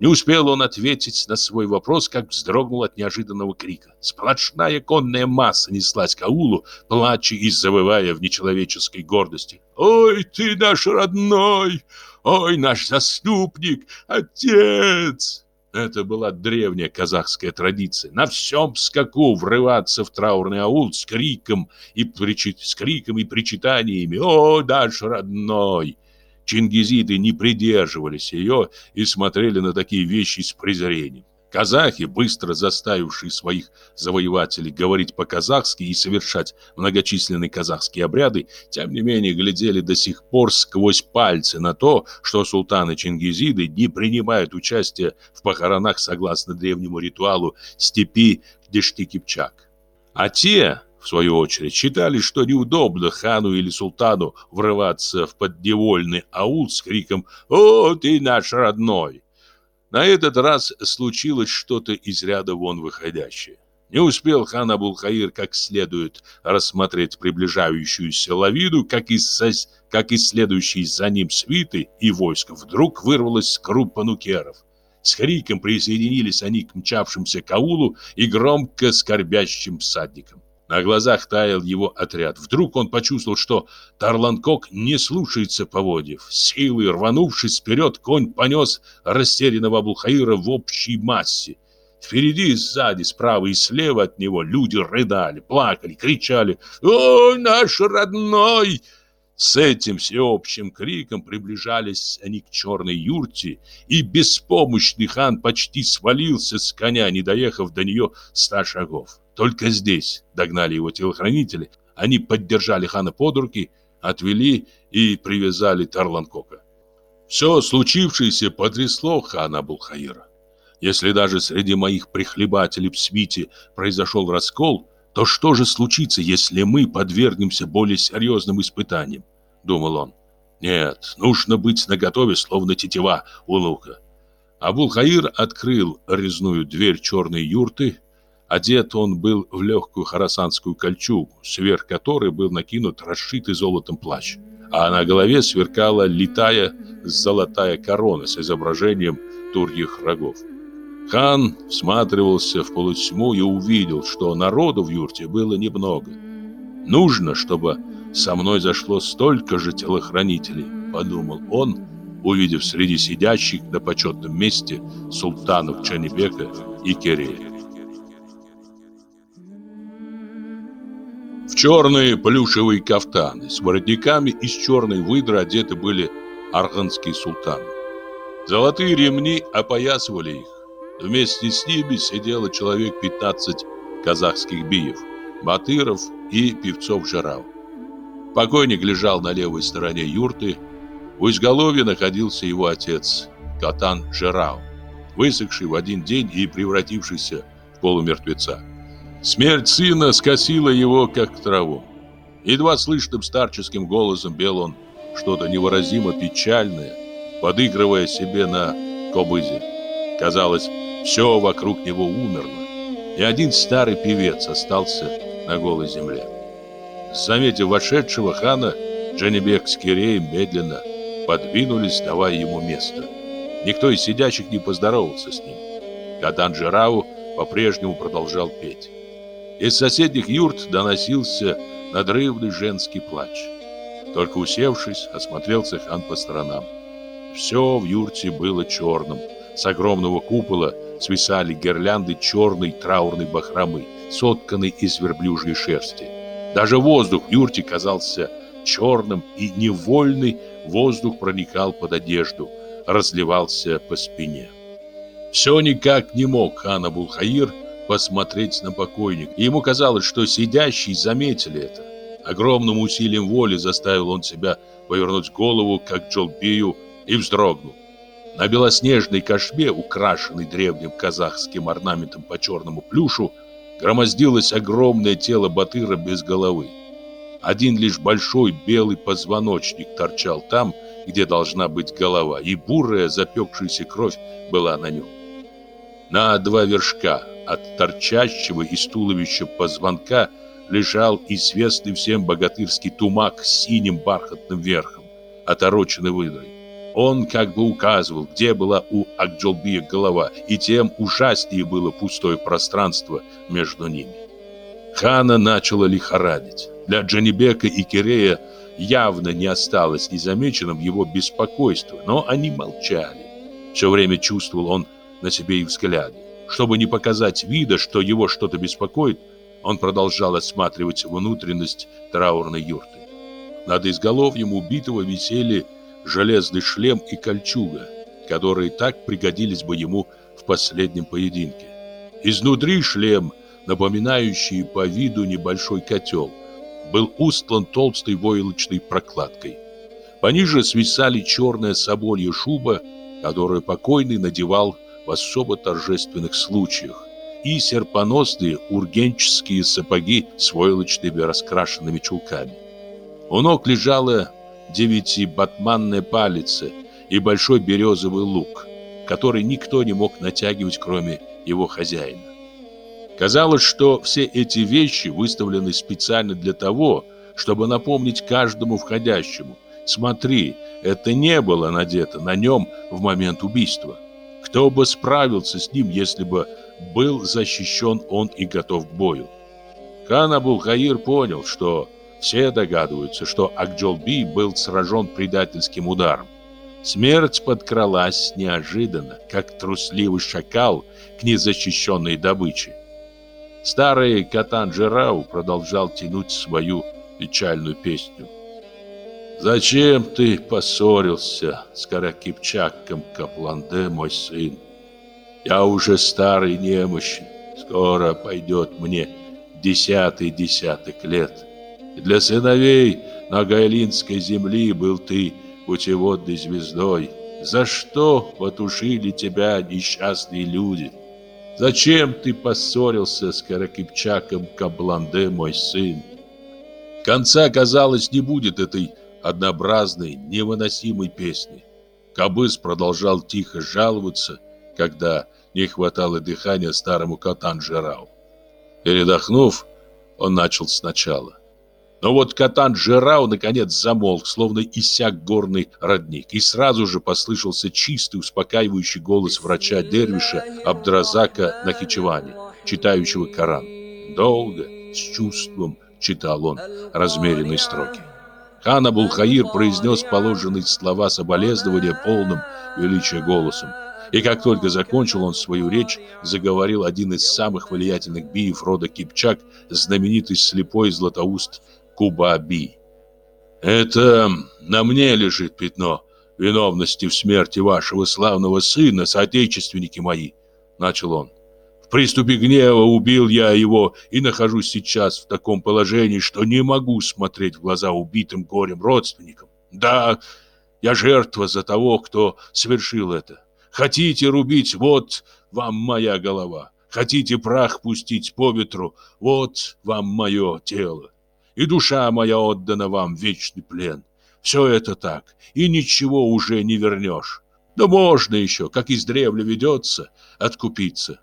Speaker 1: Не успел он ответить на свой вопрос, как вздрогнул от неожиданного крика. Сплошная конная масса неслась к аулу, плача и завывая в нечеловеческой гордости. «Ой, ты наш родной! Ой, наш заступник! Отец!» Это была древняя казахская традиция. На всем скаку врываться в траурный аул с криком и, причит... с криком и причитаниями «О, дальше родной!» Чингизиды не придерживались ее и смотрели на такие вещи с презрением. Казахи, быстро заставившие своих завоевателей говорить по-казахски и совершать многочисленные казахские обряды, тем не менее глядели до сих пор сквозь пальцы на то, что султаны Чингизиды не принимают участие в похоронах согласно древнему ритуалу степи Дештикипчак. А те, в свою очередь, считали, что неудобно хану или султану врываться в подневольный аул с криком «О, ты наш родной!» На этот раз случилось что-то из ряда вон выходящее. Не успел хан Абулхаир как следует рассмотреть приближающуюся лавину, как из, как из следующей за ним свиты и войск вдруг вырвалась группа нукеров. С хриком присоединились они к мчавшимся Каулу и громко скорбящим всадникам. На глазах таял его отряд. Вдруг он почувствовал, что Тарланкок не слушается поводьев. Силой рванувшись вперед, конь понес растерянного Абулхаира в общей массе. Впереди, сзади, справа и слева от него люди рыдали, плакали, кричали «Ой, наш родной!» С этим всеобщим криком приближались они к черной юрте, и беспомощный хан почти свалился с коня, не доехав до нее ста шагов. Только здесь догнали его телохранители. Они поддержали хана под руки, отвели и привязали Тарланкока. Все случившееся потрясло хана Булхаира. Если даже среди моих прихлебателей в свите произошел раскол, то что же случится, если мы подвергнемся более серьезным испытаниям? Думал он. Нет, нужно быть наготове, словно тетива у лука. Абул-Хаир открыл резную дверь черной юрты, Одет он был в легкую харасанскую кольчугу, сверх которой был накинут расшитый золотом плащ, а на голове сверкала летая золотая корона с изображением турьих рогов. Хан всматривался в полутьму и увидел, что народу в юрте было немного. «Нужно, чтобы со мной зашло столько же телохранителей», — подумал он, увидев среди сидящих на почетном месте султанов Чанибека и Керея. В черные плюшевые кафтаны с воротниками из черной выдры одеты были арганские султаны. Золотые ремни опоясывали их. Вместе с ними сидело человек 15 казахских биев, батыров и певцов жарав. Покойник лежал на левой стороне юрты. У изголовья находился его отец, Катан жирау, высохший в один день и превратившийся в полумертвеца. Смерть сына скосила его, как траву. Едва слышным старческим голосом бел он что-то невыразимо печальное, подыгрывая себе на кобызе. Казалось, все вокруг него умерло, и один старый певец остался на голой земле. Заметив вошедшего хана, Дженнибек с Киреем медленно подвинулись, давая ему место. Никто из сидящих не поздоровался с ним. Кадан Жирау по-прежнему продолжал петь. Из соседних юрт доносился надрывный женский плач. Только усевшись, осмотрелся хан по сторонам. Все в юрте было черным. С огромного купола свисали гирлянды черной траурной бахромы, сотканной из верблюжьей шерсти. Даже воздух в юрте казался черным, и невольный воздух проникал под одежду, разливался по спине. Все никак не мог хан Абулхаир посмотреть на покойника. И ему казалось, что сидящие заметили это. Огромным усилием воли заставил он себя повернуть голову, как Джолбию, и вздрогнул. На белоснежной кошме, украшенной древним казахским орнаментом по черному плюшу, громоздилось огромное тело батыра без головы. Один лишь большой белый позвоночник торчал там, где должна быть голова, и бурая запекшаяся кровь была на нем. На два вершка от торчащего из туловища позвонка лежал известный всем богатырский тумак с синим бархатным верхом, отороченный выдрой. Он как бы указывал, где была у Акджолбия голова, и тем ужаснее было пустое пространство между ними. Хана начала лихорадить. Для Джанибека и Кирея явно не осталось незамеченным его беспокойство, но они молчали. Все время чувствовал он на себе их взгляды. Чтобы не показать вида, что его что-то беспокоит, он продолжал осматривать внутренность траурной юрты. Над изголовьем убитого висели железный шлем и кольчуга, которые так пригодились бы ему в последнем поединке. Изнутри шлем, напоминающий по виду небольшой котел, был устлан толстой войлочной прокладкой. Пониже свисали черная соболья шуба, которую покойный надевал в особо торжественных случаях, и серпоносные ургенческие сапоги с войлочными раскрашенными чулками. У ног лежала девятибатманная палица и большой березовый лук, который никто не мог натягивать, кроме его хозяина. Казалось, что все эти вещи выставлены специально для того, чтобы напомнить каждому входящему, смотри, это не было надето на нем в момент убийства. Кто бы справился с ним, если бы был защищен он и готов к бою? Хан Абул-Хаир понял, что все догадываются, что Акджолби был сражен предательским ударом. Смерть подкралась неожиданно, как трусливый шакал к незащищенной добыче. Старый Катан Джерау продолжал тянуть свою печальную песню. Зачем ты поссорился с Каракипчаком, Капланде, мой сын? Я уже старый немощен, скоро пойдет мне десятый десяток лет. И для сыновей на Гайлинской земли был ты путеводной звездой. За что потушили тебя несчастные люди? Зачем ты поссорился с Каракипчаком Кабланде, мой сын? Конца, казалось, не будет этой однообразной, невыносимой песни. Кобыс продолжал тихо жаловаться, когда не хватало дыхания старому Катанжирау. Передохнув, он начал сначала. Но вот Катанжирау наконец замолк, словно иссяк горный родник, и сразу же послышался чистый, успокаивающий голос врача Дервиша Абдразака Нахичевани, читающего Коран. Долго, с чувством читал он размеренные строки. Хан Абулхаир произнес положенные слова соболезнования полным величия голосом. И как только закончил он свою речь, заговорил один из самых влиятельных биев рода Кипчак, знаменитый слепой златоуст Куба-би. «Это на мне лежит пятно виновности в смерти вашего славного сына, соотечественники мои», — начал он приступе гнева убил я его и нахожусь сейчас в таком положении, что не могу смотреть в глаза убитым горем родственникам. Да, я жертва за того, кто совершил это. Хотите рубить, вот вам моя голова. Хотите прах пустить по ветру, вот вам мое тело. И душа моя отдана вам в вечный плен. Все это так, и ничего уже не вернешь. Да можно еще, как из древля ведется, откупиться.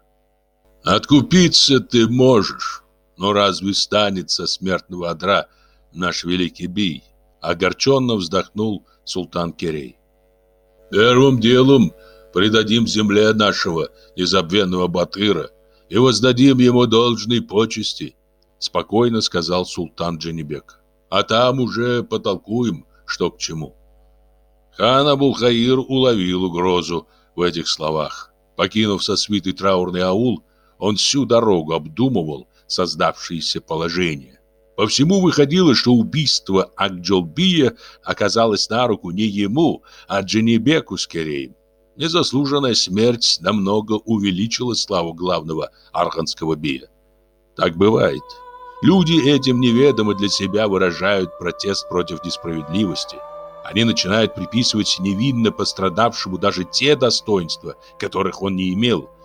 Speaker 1: Откупиться ты можешь, но разве станет со смертного одра наш великий бий? Огорченно вздохнул султан Керей. Первым делом предадим земле нашего незабвенного Батыра и воздадим ему должные почести, спокойно сказал султан Джанибек. А там уже потолкуем, что к чему. Хан Абулхаир уловил угрозу в этих словах. Покинув со свитой траурный аул, он всю дорогу обдумывал создавшееся положение. По всему выходило, что убийство Акджолбия оказалось на руку не ему, а Дженебеку скорее. Незаслуженная смерть намного увеличила славу главного арханского бия. Так бывает. Люди этим неведомо для себя выражают протест против несправедливости. Они начинают приписывать невинно пострадавшему даже те достоинства, которых он не имел –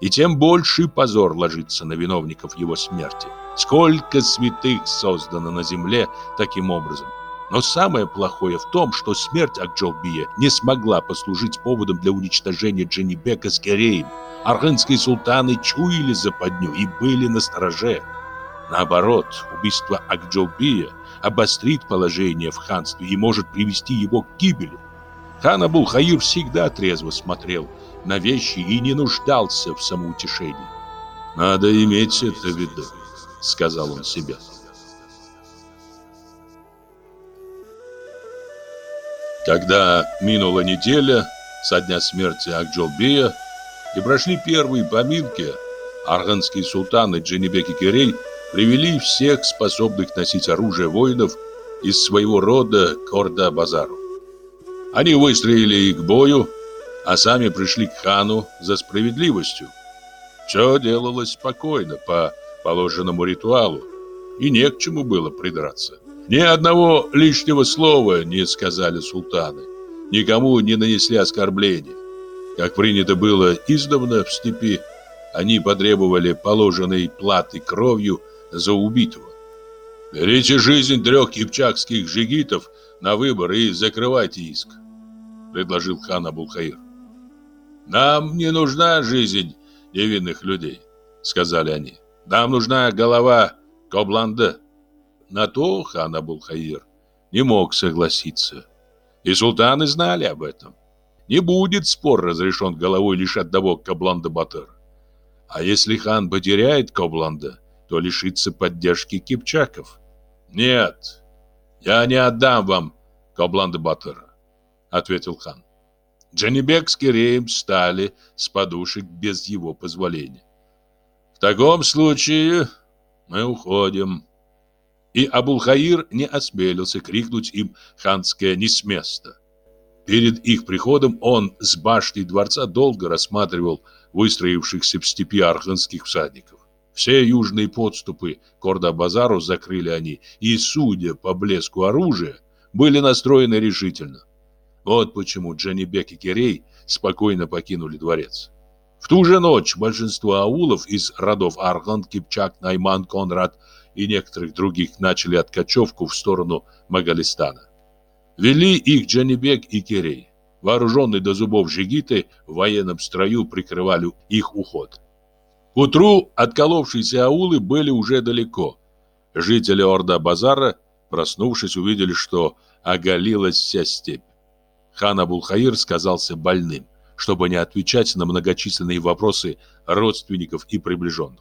Speaker 1: и тем больший позор ложится на виновников его смерти. Сколько святых создано на земле таким образом. Но самое плохое в том, что смерть Акджолбия не смогла послужить поводом для уничтожения Дженнибека с Кереем. Арханские султаны чуяли западню и были на стороже. Наоборот, убийство Акджолбия обострит положение в ханстве и может привести его к гибели. Хан Хаир всегда трезво смотрел на вещи и не нуждался в самоутешении. «Надо иметь это в виду», — сказал он себе. Когда минула неделя со дня смерти Акджолбея и прошли первые поминки, арганские султаны Дженебек и Кирей привели всех способных носить оружие воинов из своего рода к Орда-Базару. Они выстроили их к бою, а сами пришли к хану за справедливостью. Все делалось спокойно, по положенному ритуалу, и не к чему было придраться. Ни одного лишнего слова не сказали султаны, никому не нанесли оскорбления. Как принято было издавна в степи, они потребовали положенной платы кровью за убитого. Берите жизнь трех кипчакских жигитов на выбор и закрывайте иск предложил хан Абулхаир. «Нам не нужна жизнь невинных людей», — сказали они. «Нам нужна голова Кобланда». На то хан Абулхаир не мог согласиться. И султаны знали об этом. Не будет спор разрешен головой лишь одного Кобланда Батыра. А если хан потеряет Кобланда, то лишится поддержки кипчаков. «Нет, я не отдам вам Кобланда Батыра ответил хан. Джанибек с Киреем встали с подушек без его позволения. В таком случае мы уходим. И Абулхаир не осмелился крикнуть им ханское «не с места». Перед их приходом он с башни дворца долго рассматривал выстроившихся в степи арханских всадников. Все южные подступы к Орда-Базару закрыли они, и, судя по блеску оружия, были настроены решительно. Вот почему Джанибек и Кирей спокойно покинули дворец. В ту же ночь большинство аулов из родов Аргант, Кипчак, Найман, Конрад и некоторых других начали откачевку в сторону Магалистана. Вели их Джанибек и Кирей. Вооруженные до зубов жигиты в военном строю прикрывали их уход. К утру отколовшиеся аулы были уже далеко. Жители Орда-Базара, проснувшись, увидели, что оголилась вся степь хан Абулхаир сказался больным, чтобы не отвечать на многочисленные вопросы родственников и приближенных.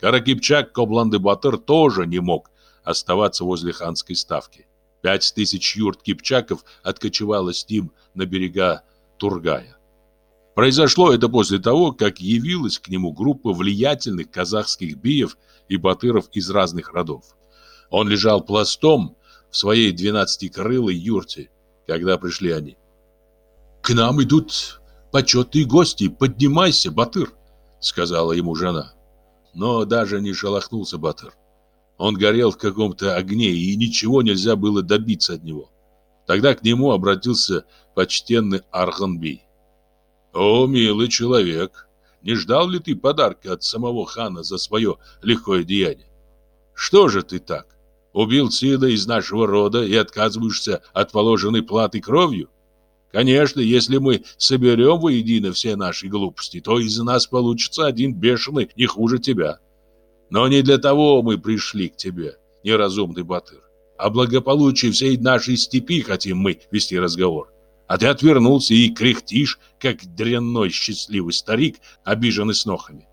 Speaker 1: Каракипчак Кобланды-Батыр тоже не мог оставаться возле ханской ставки. Пять тысяч юрт кипчаков откочевало с ним на берега Тургая. Произошло это после того, как явилась к нему группа влиятельных казахских биев и батыров из разных родов. Он лежал пластом в своей двенадцатикрылой юрте, когда пришли они. «К нам идут почетные гости, поднимайся, Батыр», — сказала ему жена. Но даже не шелохнулся Батыр. Он горел в каком-то огне, и ничего нельзя было добиться от него. Тогда к нему обратился почтенный Арханбей. «О, милый человек, не ждал ли ты подарка от самого хана за свое лихое деяние? Что же ты так? Убил сына из нашего рода и отказываешься от положенной платы кровью?» Конечно, если мы соберем воедино все наши глупости, то из нас получится один бешеный не хуже тебя. Но не для того мы пришли к тебе, неразумный батыр. А О благополучии всей нашей степи хотим мы вести разговор. А ты отвернулся и кряхтишь, как дрянной счастливый старик, обиженный снохами.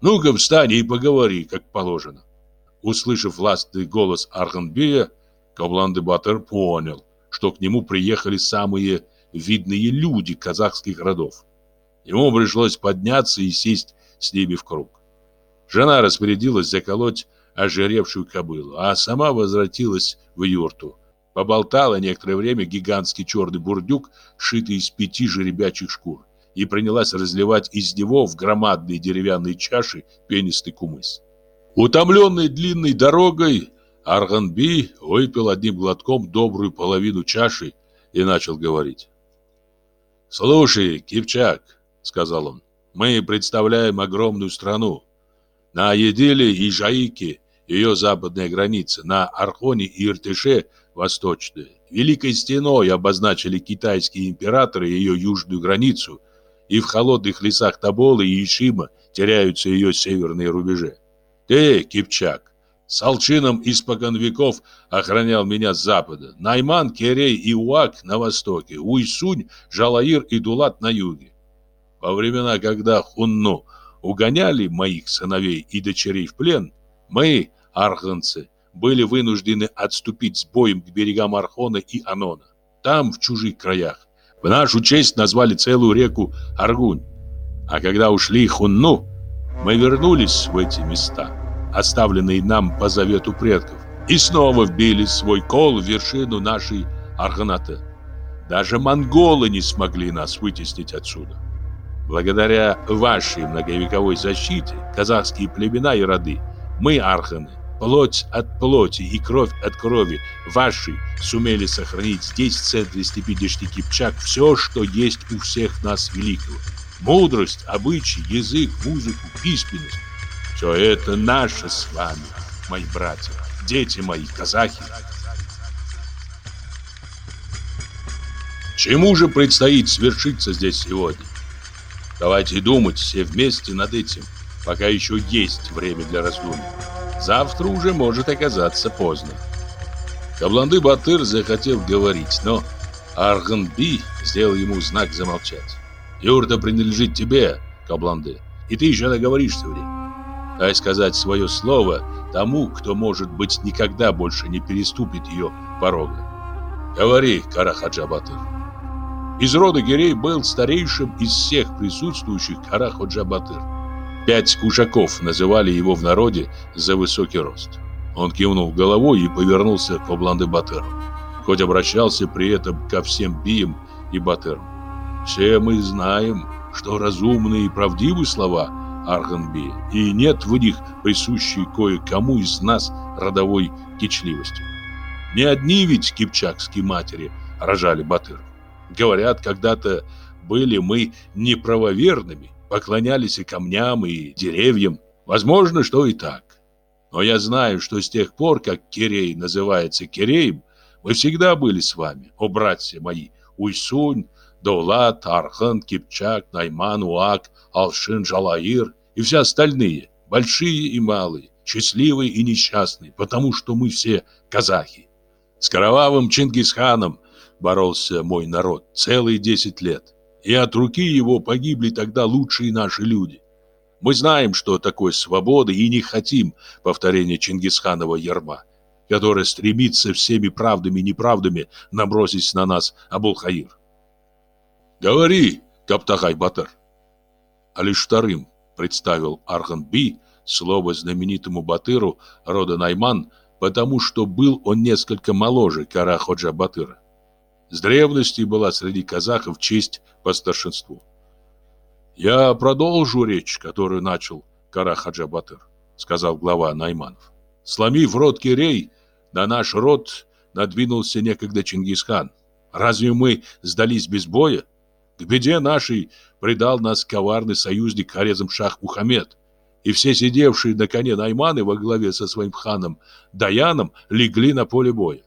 Speaker 1: Ну-ка встань и поговори, как положено. Услышав властный голос Арханбея, Кабланды Батыр понял, что к нему приехали самые видные люди казахских родов. Ему пришлось подняться и сесть с ними в круг. Жена распорядилась заколоть ожиревшую кобылу, а сама возвратилась в юрту. Поболтала некоторое время гигантский черный бурдюк, шитый из пяти жеребячих шкур, и принялась разливать из него в громадные деревянные чаши пенистый кумыс. Утомленный длинной дорогой, Арганби выпил одним глотком добрую половину чаши и начал говорить. «Слушай, Кипчак», — сказал он, — «мы представляем огромную страну. На Едиле и Жаике ее западная граница, на Архоне и Иртыше восточная. Великой стеной обозначили китайские императоры ее южную границу, и в холодных лесах Тобола и Ишима теряются ее северные рубежи. Ты, Кипчак, с Алчином испокон веков охранял меня с запада. Найман, Керей и Уак на востоке. Уйсунь, Жалаир и Дулат на юге. Во времена, когда Хунну угоняли моих сыновей и дочерей в плен, мы, арханцы, были вынуждены отступить с боем к берегам Архона и Анона. Там, в чужих краях, в нашу честь назвали целую реку Аргунь. А когда ушли Хунну, мы вернулись в эти места оставленные нам по завету предков, и снова вбили свой кол в вершину нашей Арханата. Даже монголы не смогли нас вытеснить отсюда. Благодаря вашей многовековой защите, казахские племена и роды, мы, арханы, плоть от плоти и кровь от крови вашей сумели сохранить здесь, в центре степи Кипчак, все, что есть у всех нас великого. Мудрость, обычаи, язык, музыку, письменность, что это наши с вами, мои братья, дети мои, казахи. Чему же предстоит свершиться здесь сегодня? Давайте думать все вместе над этим, пока еще есть время для раздумий. Завтра уже может оказаться поздно. Кабланды Батыр захотел говорить, но Арганби сделал ему знак замолчать. Юрда принадлежит тебе, Кабланды, и ты еще наговоришь все время» дай сказать свое слово тому, кто, может быть, никогда больше не переступит ее порога. Говори, Карахаджабатыр. Из рода Гирей был старейшим из всех присутствующих Карахаджабатыр. Пять кушаков называли его в народе за высокий рост. Он кивнул головой и повернулся к Обланды-Батыру, хоть обращался при этом ко всем бием и батырам. Все мы знаем, что разумные и правдивые слова – Арганби, и нет в них присущей кое-кому из нас родовой кичливости. Не одни ведь кипчакские матери рожали Батыров. Говорят, когда-то были мы неправоверными, поклонялись и камням, и деревьям. Возможно, что и так. Но я знаю, что с тех пор, как Кирей называется Киреем, мы всегда были с вами, о братья мои, Уйсунь, Дулат, Архан, Кипчак, Найман, Уак, Алшин, Жалаир и все остальные, большие и малые, счастливые и несчастные, потому что мы все казахи. С кровавым Чингисханом боролся мой народ целые 10 лет, и от руки его погибли тогда лучшие наши люди. Мы знаем, что такое свобода, и не хотим повторения Чингисханова ярма, которая стремится всеми правдами и неправдами набросить на нас Абулхаир. «Говори, Каптагай-батыр!» А представил Архан-би слово знаменитому батыру рода Найман, потому что был он несколько моложе Караходжа Батыра. С древности была среди казахов честь по старшинству. «Я продолжу речь, которую начал Караходжа Батыр», — сказал глава Найманов. «Сломив рот Кирей, на наш род надвинулся некогда Чингисхан. Разве мы сдались без боя?» беде нашей предал нас коварный союзник Хорезм-Шах Мухаммед. И все сидевшие на коне Найманы во главе со своим ханом Даяном легли на поле боя.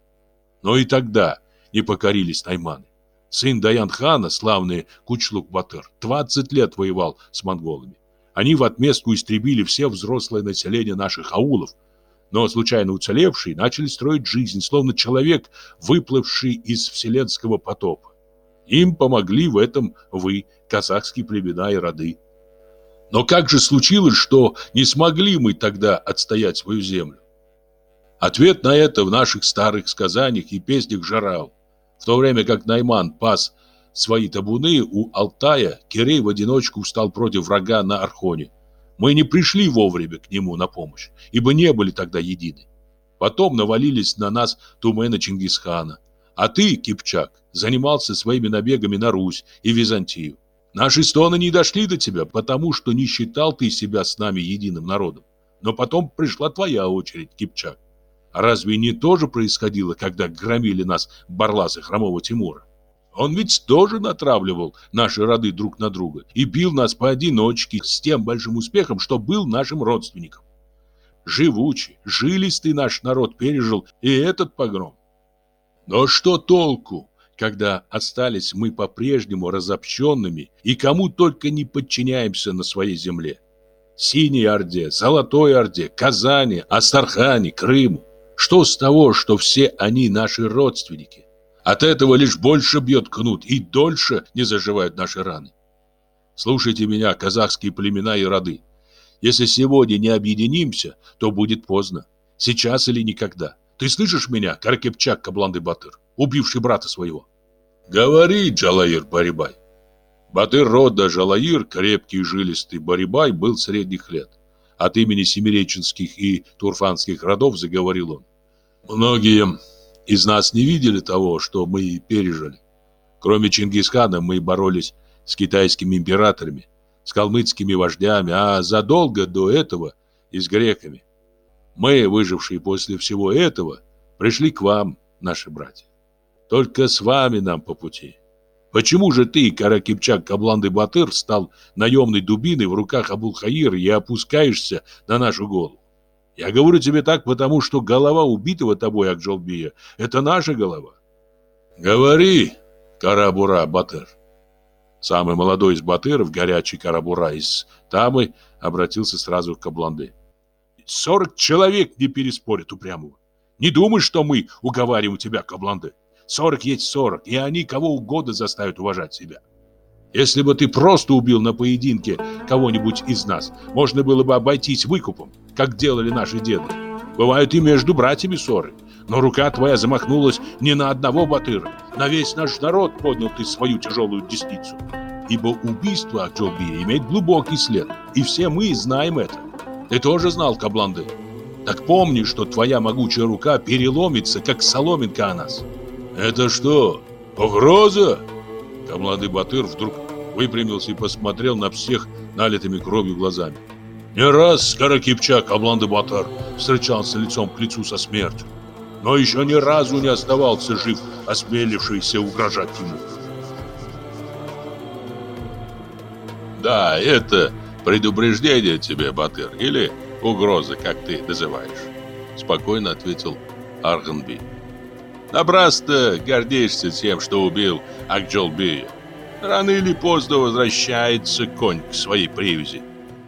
Speaker 1: Но и тогда не покорились Найманы. Сын Даян-хана, славный Кучлук-Батыр, 20 лет воевал с монголами. Они в отместку истребили все взрослое население наших аулов, но случайно уцелевшие начали строить жизнь, словно человек, выплывший из вселенского потопа. Им помогли в этом вы, казахские племена и роды. Но как же случилось, что не смогли мы тогда отстоять свою землю? Ответ на это в наших старых сказаниях и песнях жарал. В то время как Найман пас свои табуны у Алтая, Кирей в одиночку встал против врага на Архоне. Мы не пришли вовремя к нему на помощь, ибо не были тогда едины. Потом навалились на нас тумены Чингисхана, а ты, Кипчак, занимался своими набегами на Русь и Византию. Наши стоны не дошли до тебя, потому что не считал ты себя с нами единым народом. Но потом пришла твоя очередь, Кипчак. А разве не то же происходило, когда громили нас барласы хромого Тимура? Он ведь тоже натравливал наши роды друг на друга и бил нас поодиночке с тем большим успехом, что был нашим родственником. Живучий, жилистый наш народ пережил и этот погром. Но что толку, когда остались мы по-прежнему разобщенными и кому только не подчиняемся на своей земле? Синей Орде, Золотой Орде, Казани, Астрахани, Крыму. Что с того, что все они наши родственники? От этого лишь больше бьет кнут и дольше не заживают наши раны. Слушайте меня, казахские племена и роды. Если сегодня не объединимся, то будет поздно. Сейчас или никогда. Ты слышишь меня, Каракепчак Кабланды-Батыр, убивший брата своего?» «Говори, Джалаир-Барибай!» Батыр рода Джалаир, крепкий и жилистый Барибай, был средних лет. От имени семиреченских и турфанских родов заговорил он. «Многие из нас не видели того, что мы пережили. Кроме Чингисхана мы боролись с китайскими императорами, с калмыцкими вождями, а задолго до этого и с греками. Мы, выжившие после всего этого, пришли к вам, наши братья. Только с вами нам по пути. Почему же ты, Каракипчак Кабланды Батыр, стал наемной дубиной в руках Абулхаира и опускаешься на нашу голову? Я говорю тебе так, потому что голова убитого тобой, Акжолбия это наша голова. Говори, Карабура Батыр. Самый молодой из Батыров, горячий Карабура из Тамы, обратился сразу к Кабланды сорок человек не переспорят упрямого. Не думай, что мы уговариваем тебя, кабланды. Сорок есть сорок, и они кого угодно заставят уважать себя. Если бы ты просто убил на поединке кого-нибудь из нас, можно было бы обойтись выкупом, как делали наши деды. Бывают и между братьями ссоры. Но рука твоя замахнулась не на одного батыра. На весь наш народ поднял ты свою тяжелую десницу. Ибо убийство Акчелбия имеет глубокий след, и все мы знаем это. Ты тоже знал Кабланды? Так помни, что твоя могучая рука переломится, как соломинка о нас. Это что, угроза? Кабланды Батыр вдруг выпрямился и посмотрел на всех налитыми кровью глазами. Не раз Скорокипчак Кабланды Батыр встречался лицом к лицу со смертью, но еще ни разу не оставался жив, осмелившийся угрожать ему. Да, это «Предупреждение тебе, Батыр, или угроза, как ты называешь», — спокойно ответил Арганби. «Напрасно гордишься тем, что убил Акджолбея. Рано или поздно возвращается конь к своей привязи,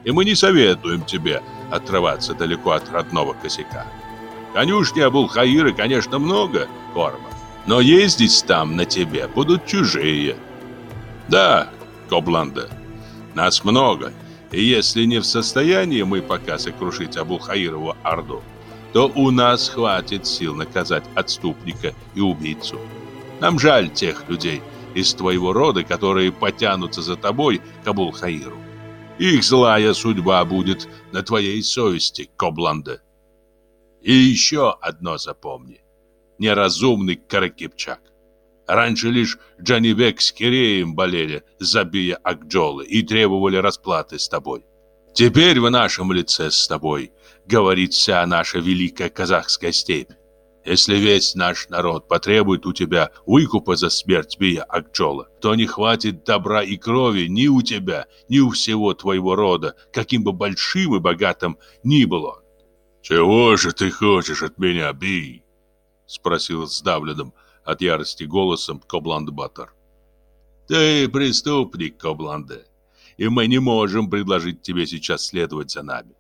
Speaker 1: и мы не советуем тебе отрываться далеко от родного косяка. Конюшни Абулхаира, конечно, много корма, но ездить там на тебе будут чужие». «Да, Кобланда, нас много, и если не в состоянии мы пока сокрушить Абу-Хаирову Орду, то у нас хватит сил наказать отступника и убийцу. Нам жаль тех людей из твоего рода, которые потянутся за тобой к Абул-Хаиру. Их злая судьба будет на твоей совести, Кобланда. И еще одно запомни. Неразумный Каракипчак. Раньше лишь Джанибек с Киреем болели, забия Акджолы, и требовали расплаты с тобой. Теперь в нашем лице с тобой говорит вся наша великая казахская степь. Если весь наш народ потребует у тебя выкупа за смерть Бия Акджола, то не хватит добра и крови ни у тебя, ни у всего твоего рода, каким бы большим и богатым ни было. «Чего же ты хочешь от меня, Бий?» — спросил сдавленным от ярости голосом Кобланд Баттер, «Ты преступник, Кобланде, и мы не можем предложить тебе сейчас следовать за нами.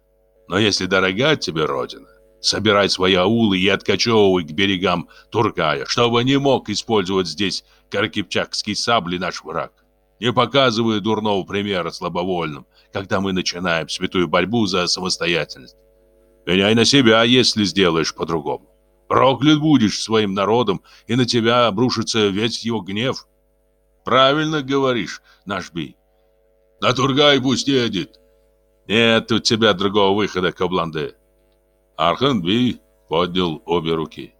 Speaker 1: Но если дорога тебе родина, собирай свои аулы и откачевывай к берегам Туркая, чтобы не мог использовать здесь каркипчакские сабли наш враг. Не показывай дурного примера слабовольным, когда мы начинаем святую борьбу за самостоятельность. Меняй на себя, если сделаешь по-другому. Проклят будешь своим народом, и на тебя обрушится весь его гнев. Правильно говоришь, наш бей. На Тургай пусть едет. Нет у тебя другого выхода, Кабланде. Архан Би поднял обе руки.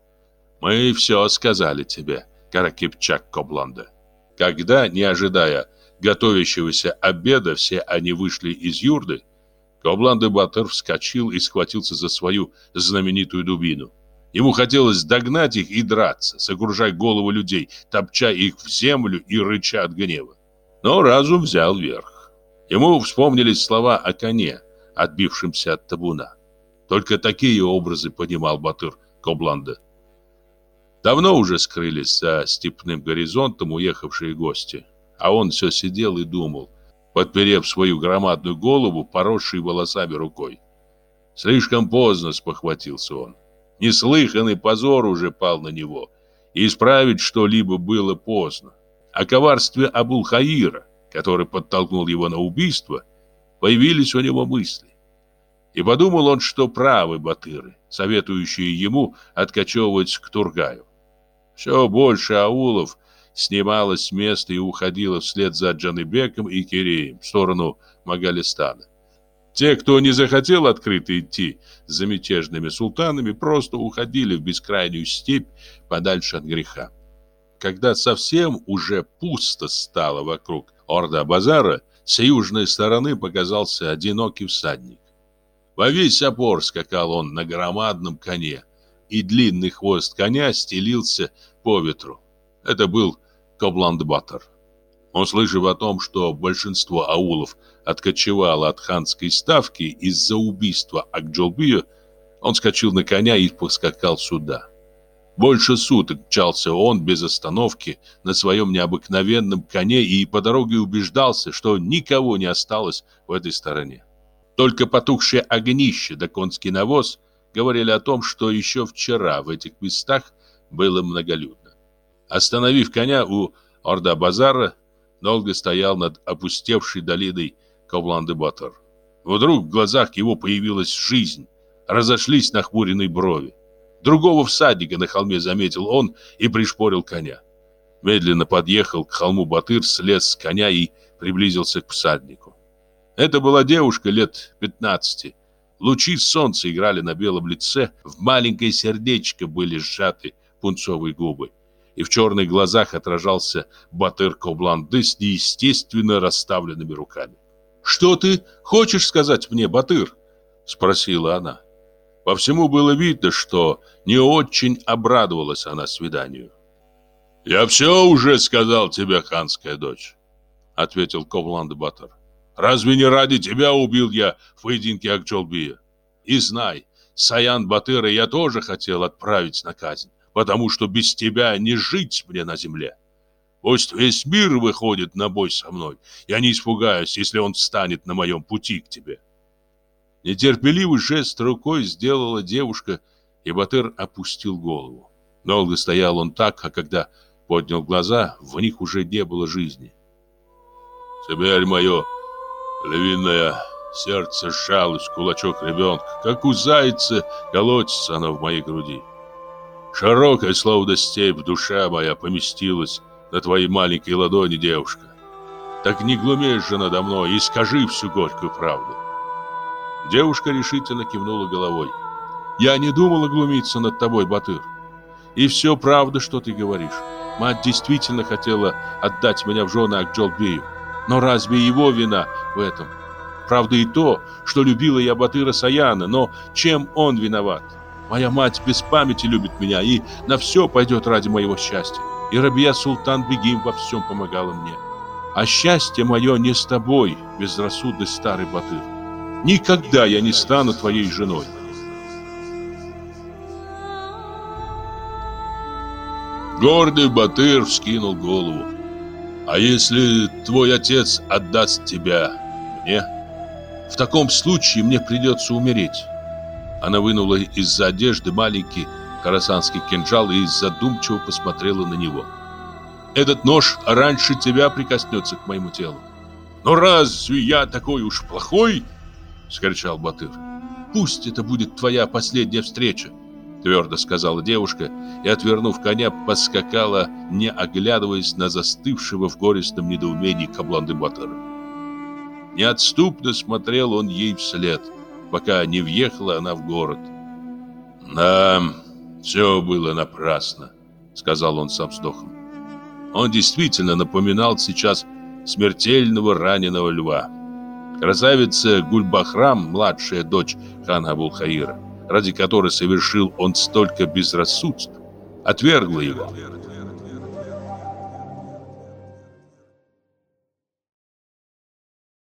Speaker 1: Мы все сказали тебе, Каракипчак Кабланде. Когда, не ожидая готовящегося обеда, все они вышли из юрды, Кабланде Батыр вскочил и схватился за свою знаменитую дубину. Ему хотелось догнать их и драться, сокружая голову людей, топча их в землю и рыча от гнева. Но разум взял верх. Ему вспомнились слова о коне, отбившемся от табуна. Только такие образы понимал Батыр Кобланда. Давно уже скрылись за степным горизонтом уехавшие гости, а он все сидел и думал, подперев свою громадную голову, поросшей волосами рукой. Слишком поздно спохватился он. Неслыханный позор уже пал на него. И исправить что-либо было поздно. О коварстве Абулхаира, который подтолкнул его на убийство, появились у него мысли. И подумал он, что правы батыры, советующие ему откачевывать к Тургаю. Все больше аулов снималось с места и уходило вслед за Джаныбеком и Киреем в сторону Магалистана. Те, кто не захотел открыто идти за мятежными султанами, просто уходили в бескрайнюю степь подальше от греха. Когда совсем уже пусто стало вокруг Орда-базара, с южной стороны показался одинокий всадник. Во весь опор скакал он на громадном коне, и длинный хвост коня стелился по ветру. Это был Кобландбатор. Услышав о том, что большинство аулов откочевало от ханской ставки из-за убийства Акджолбию, он скочил на коня и поскакал сюда. Больше суток мчался он без остановки на своем необыкновенном коне и по дороге убеждался, что никого не осталось в этой стороне. Только потухшее огнище да конский навоз говорили о том, что еще вчера в этих местах было многолюдно. Остановив коня у Орда-Базара, долго стоял над опустевшей долиной Ковланды-Батор. Вдруг в глазах его появилась жизнь, разошлись нахмуренные брови. Другого всадника на холме заметил он и пришпорил коня. Медленно подъехал к холму Батыр, слез с коня и приблизился к всаднику. Это была девушка лет 15. Лучи солнца играли на белом лице, в маленькое сердечко были сжаты пунцовые губы и в черных глазах отражался Батыр Кобланды с неестественно расставленными руками. «Что ты хочешь сказать мне, Батыр?» — спросила она. По всему было видно, что не очень обрадовалась она свиданию. «Я все уже сказал тебе, ханская дочь», — ответил Кобланд Батыр. «Разве не ради тебя убил я в поединке Акчолбия? И знай, Саян Батыра я тоже хотел отправить на казнь потому что без тебя не жить мне на земле. Пусть весь мир выходит на бой со мной. Я не испугаюсь, если он встанет на моем пути к тебе». Нетерпеливый жест рукой сделала девушка, и Батыр опустил голову. Долго стоял он так, а когда поднял глаза, в них уже не было жизни. «Теперь мое львиное сердце жалость, кулачок ребенка, как у зайца колотится оно в моей груди». Широкая, словно степь, душа моя поместилась на твоей маленькой ладони, девушка. Так не глумеешь же надо мной и скажи всю горькую правду. Девушка решительно кивнула головой. Я не думала глумиться над тобой, Батыр. И все правда, что ты говоришь. Мать действительно хотела отдать меня в жены Акджолбею. Но разве его вина в этом? Правда и то, что любила я Батыра Саяна, но чем он виноват? Моя мать без памяти любит меня и на все пойдет ради моего счастья. И Рабия Султан Бегим во всем помогала мне. А счастье мое не с тобой, безрассудный старый батыр. Никогда я не стану твоей женой. Гордый батыр вскинул голову. А если твой отец отдаст тебя мне? В таком случае мне придется умереть. Она вынула из одежды маленький карасанский кинжал и задумчиво посмотрела на него. «Этот нож раньше тебя прикоснется к моему телу». «Но разве я такой уж плохой?» — скричал Батыр. «Пусть это будет твоя последняя встреча», — твердо сказала девушка и, отвернув коня, подскакала, не оглядываясь на застывшего в горестном недоумении Кабланды Батыра. Неотступно смотрел он ей вслед — пока не въехала она в город. «Да, все было напрасно», — сказал он со вздохом. Он действительно напоминал сейчас смертельного раненого льва. Красавица Гульбахрам, младшая дочь хана Абулхаира, ради которой совершил он столько безрассудств, отвергла его.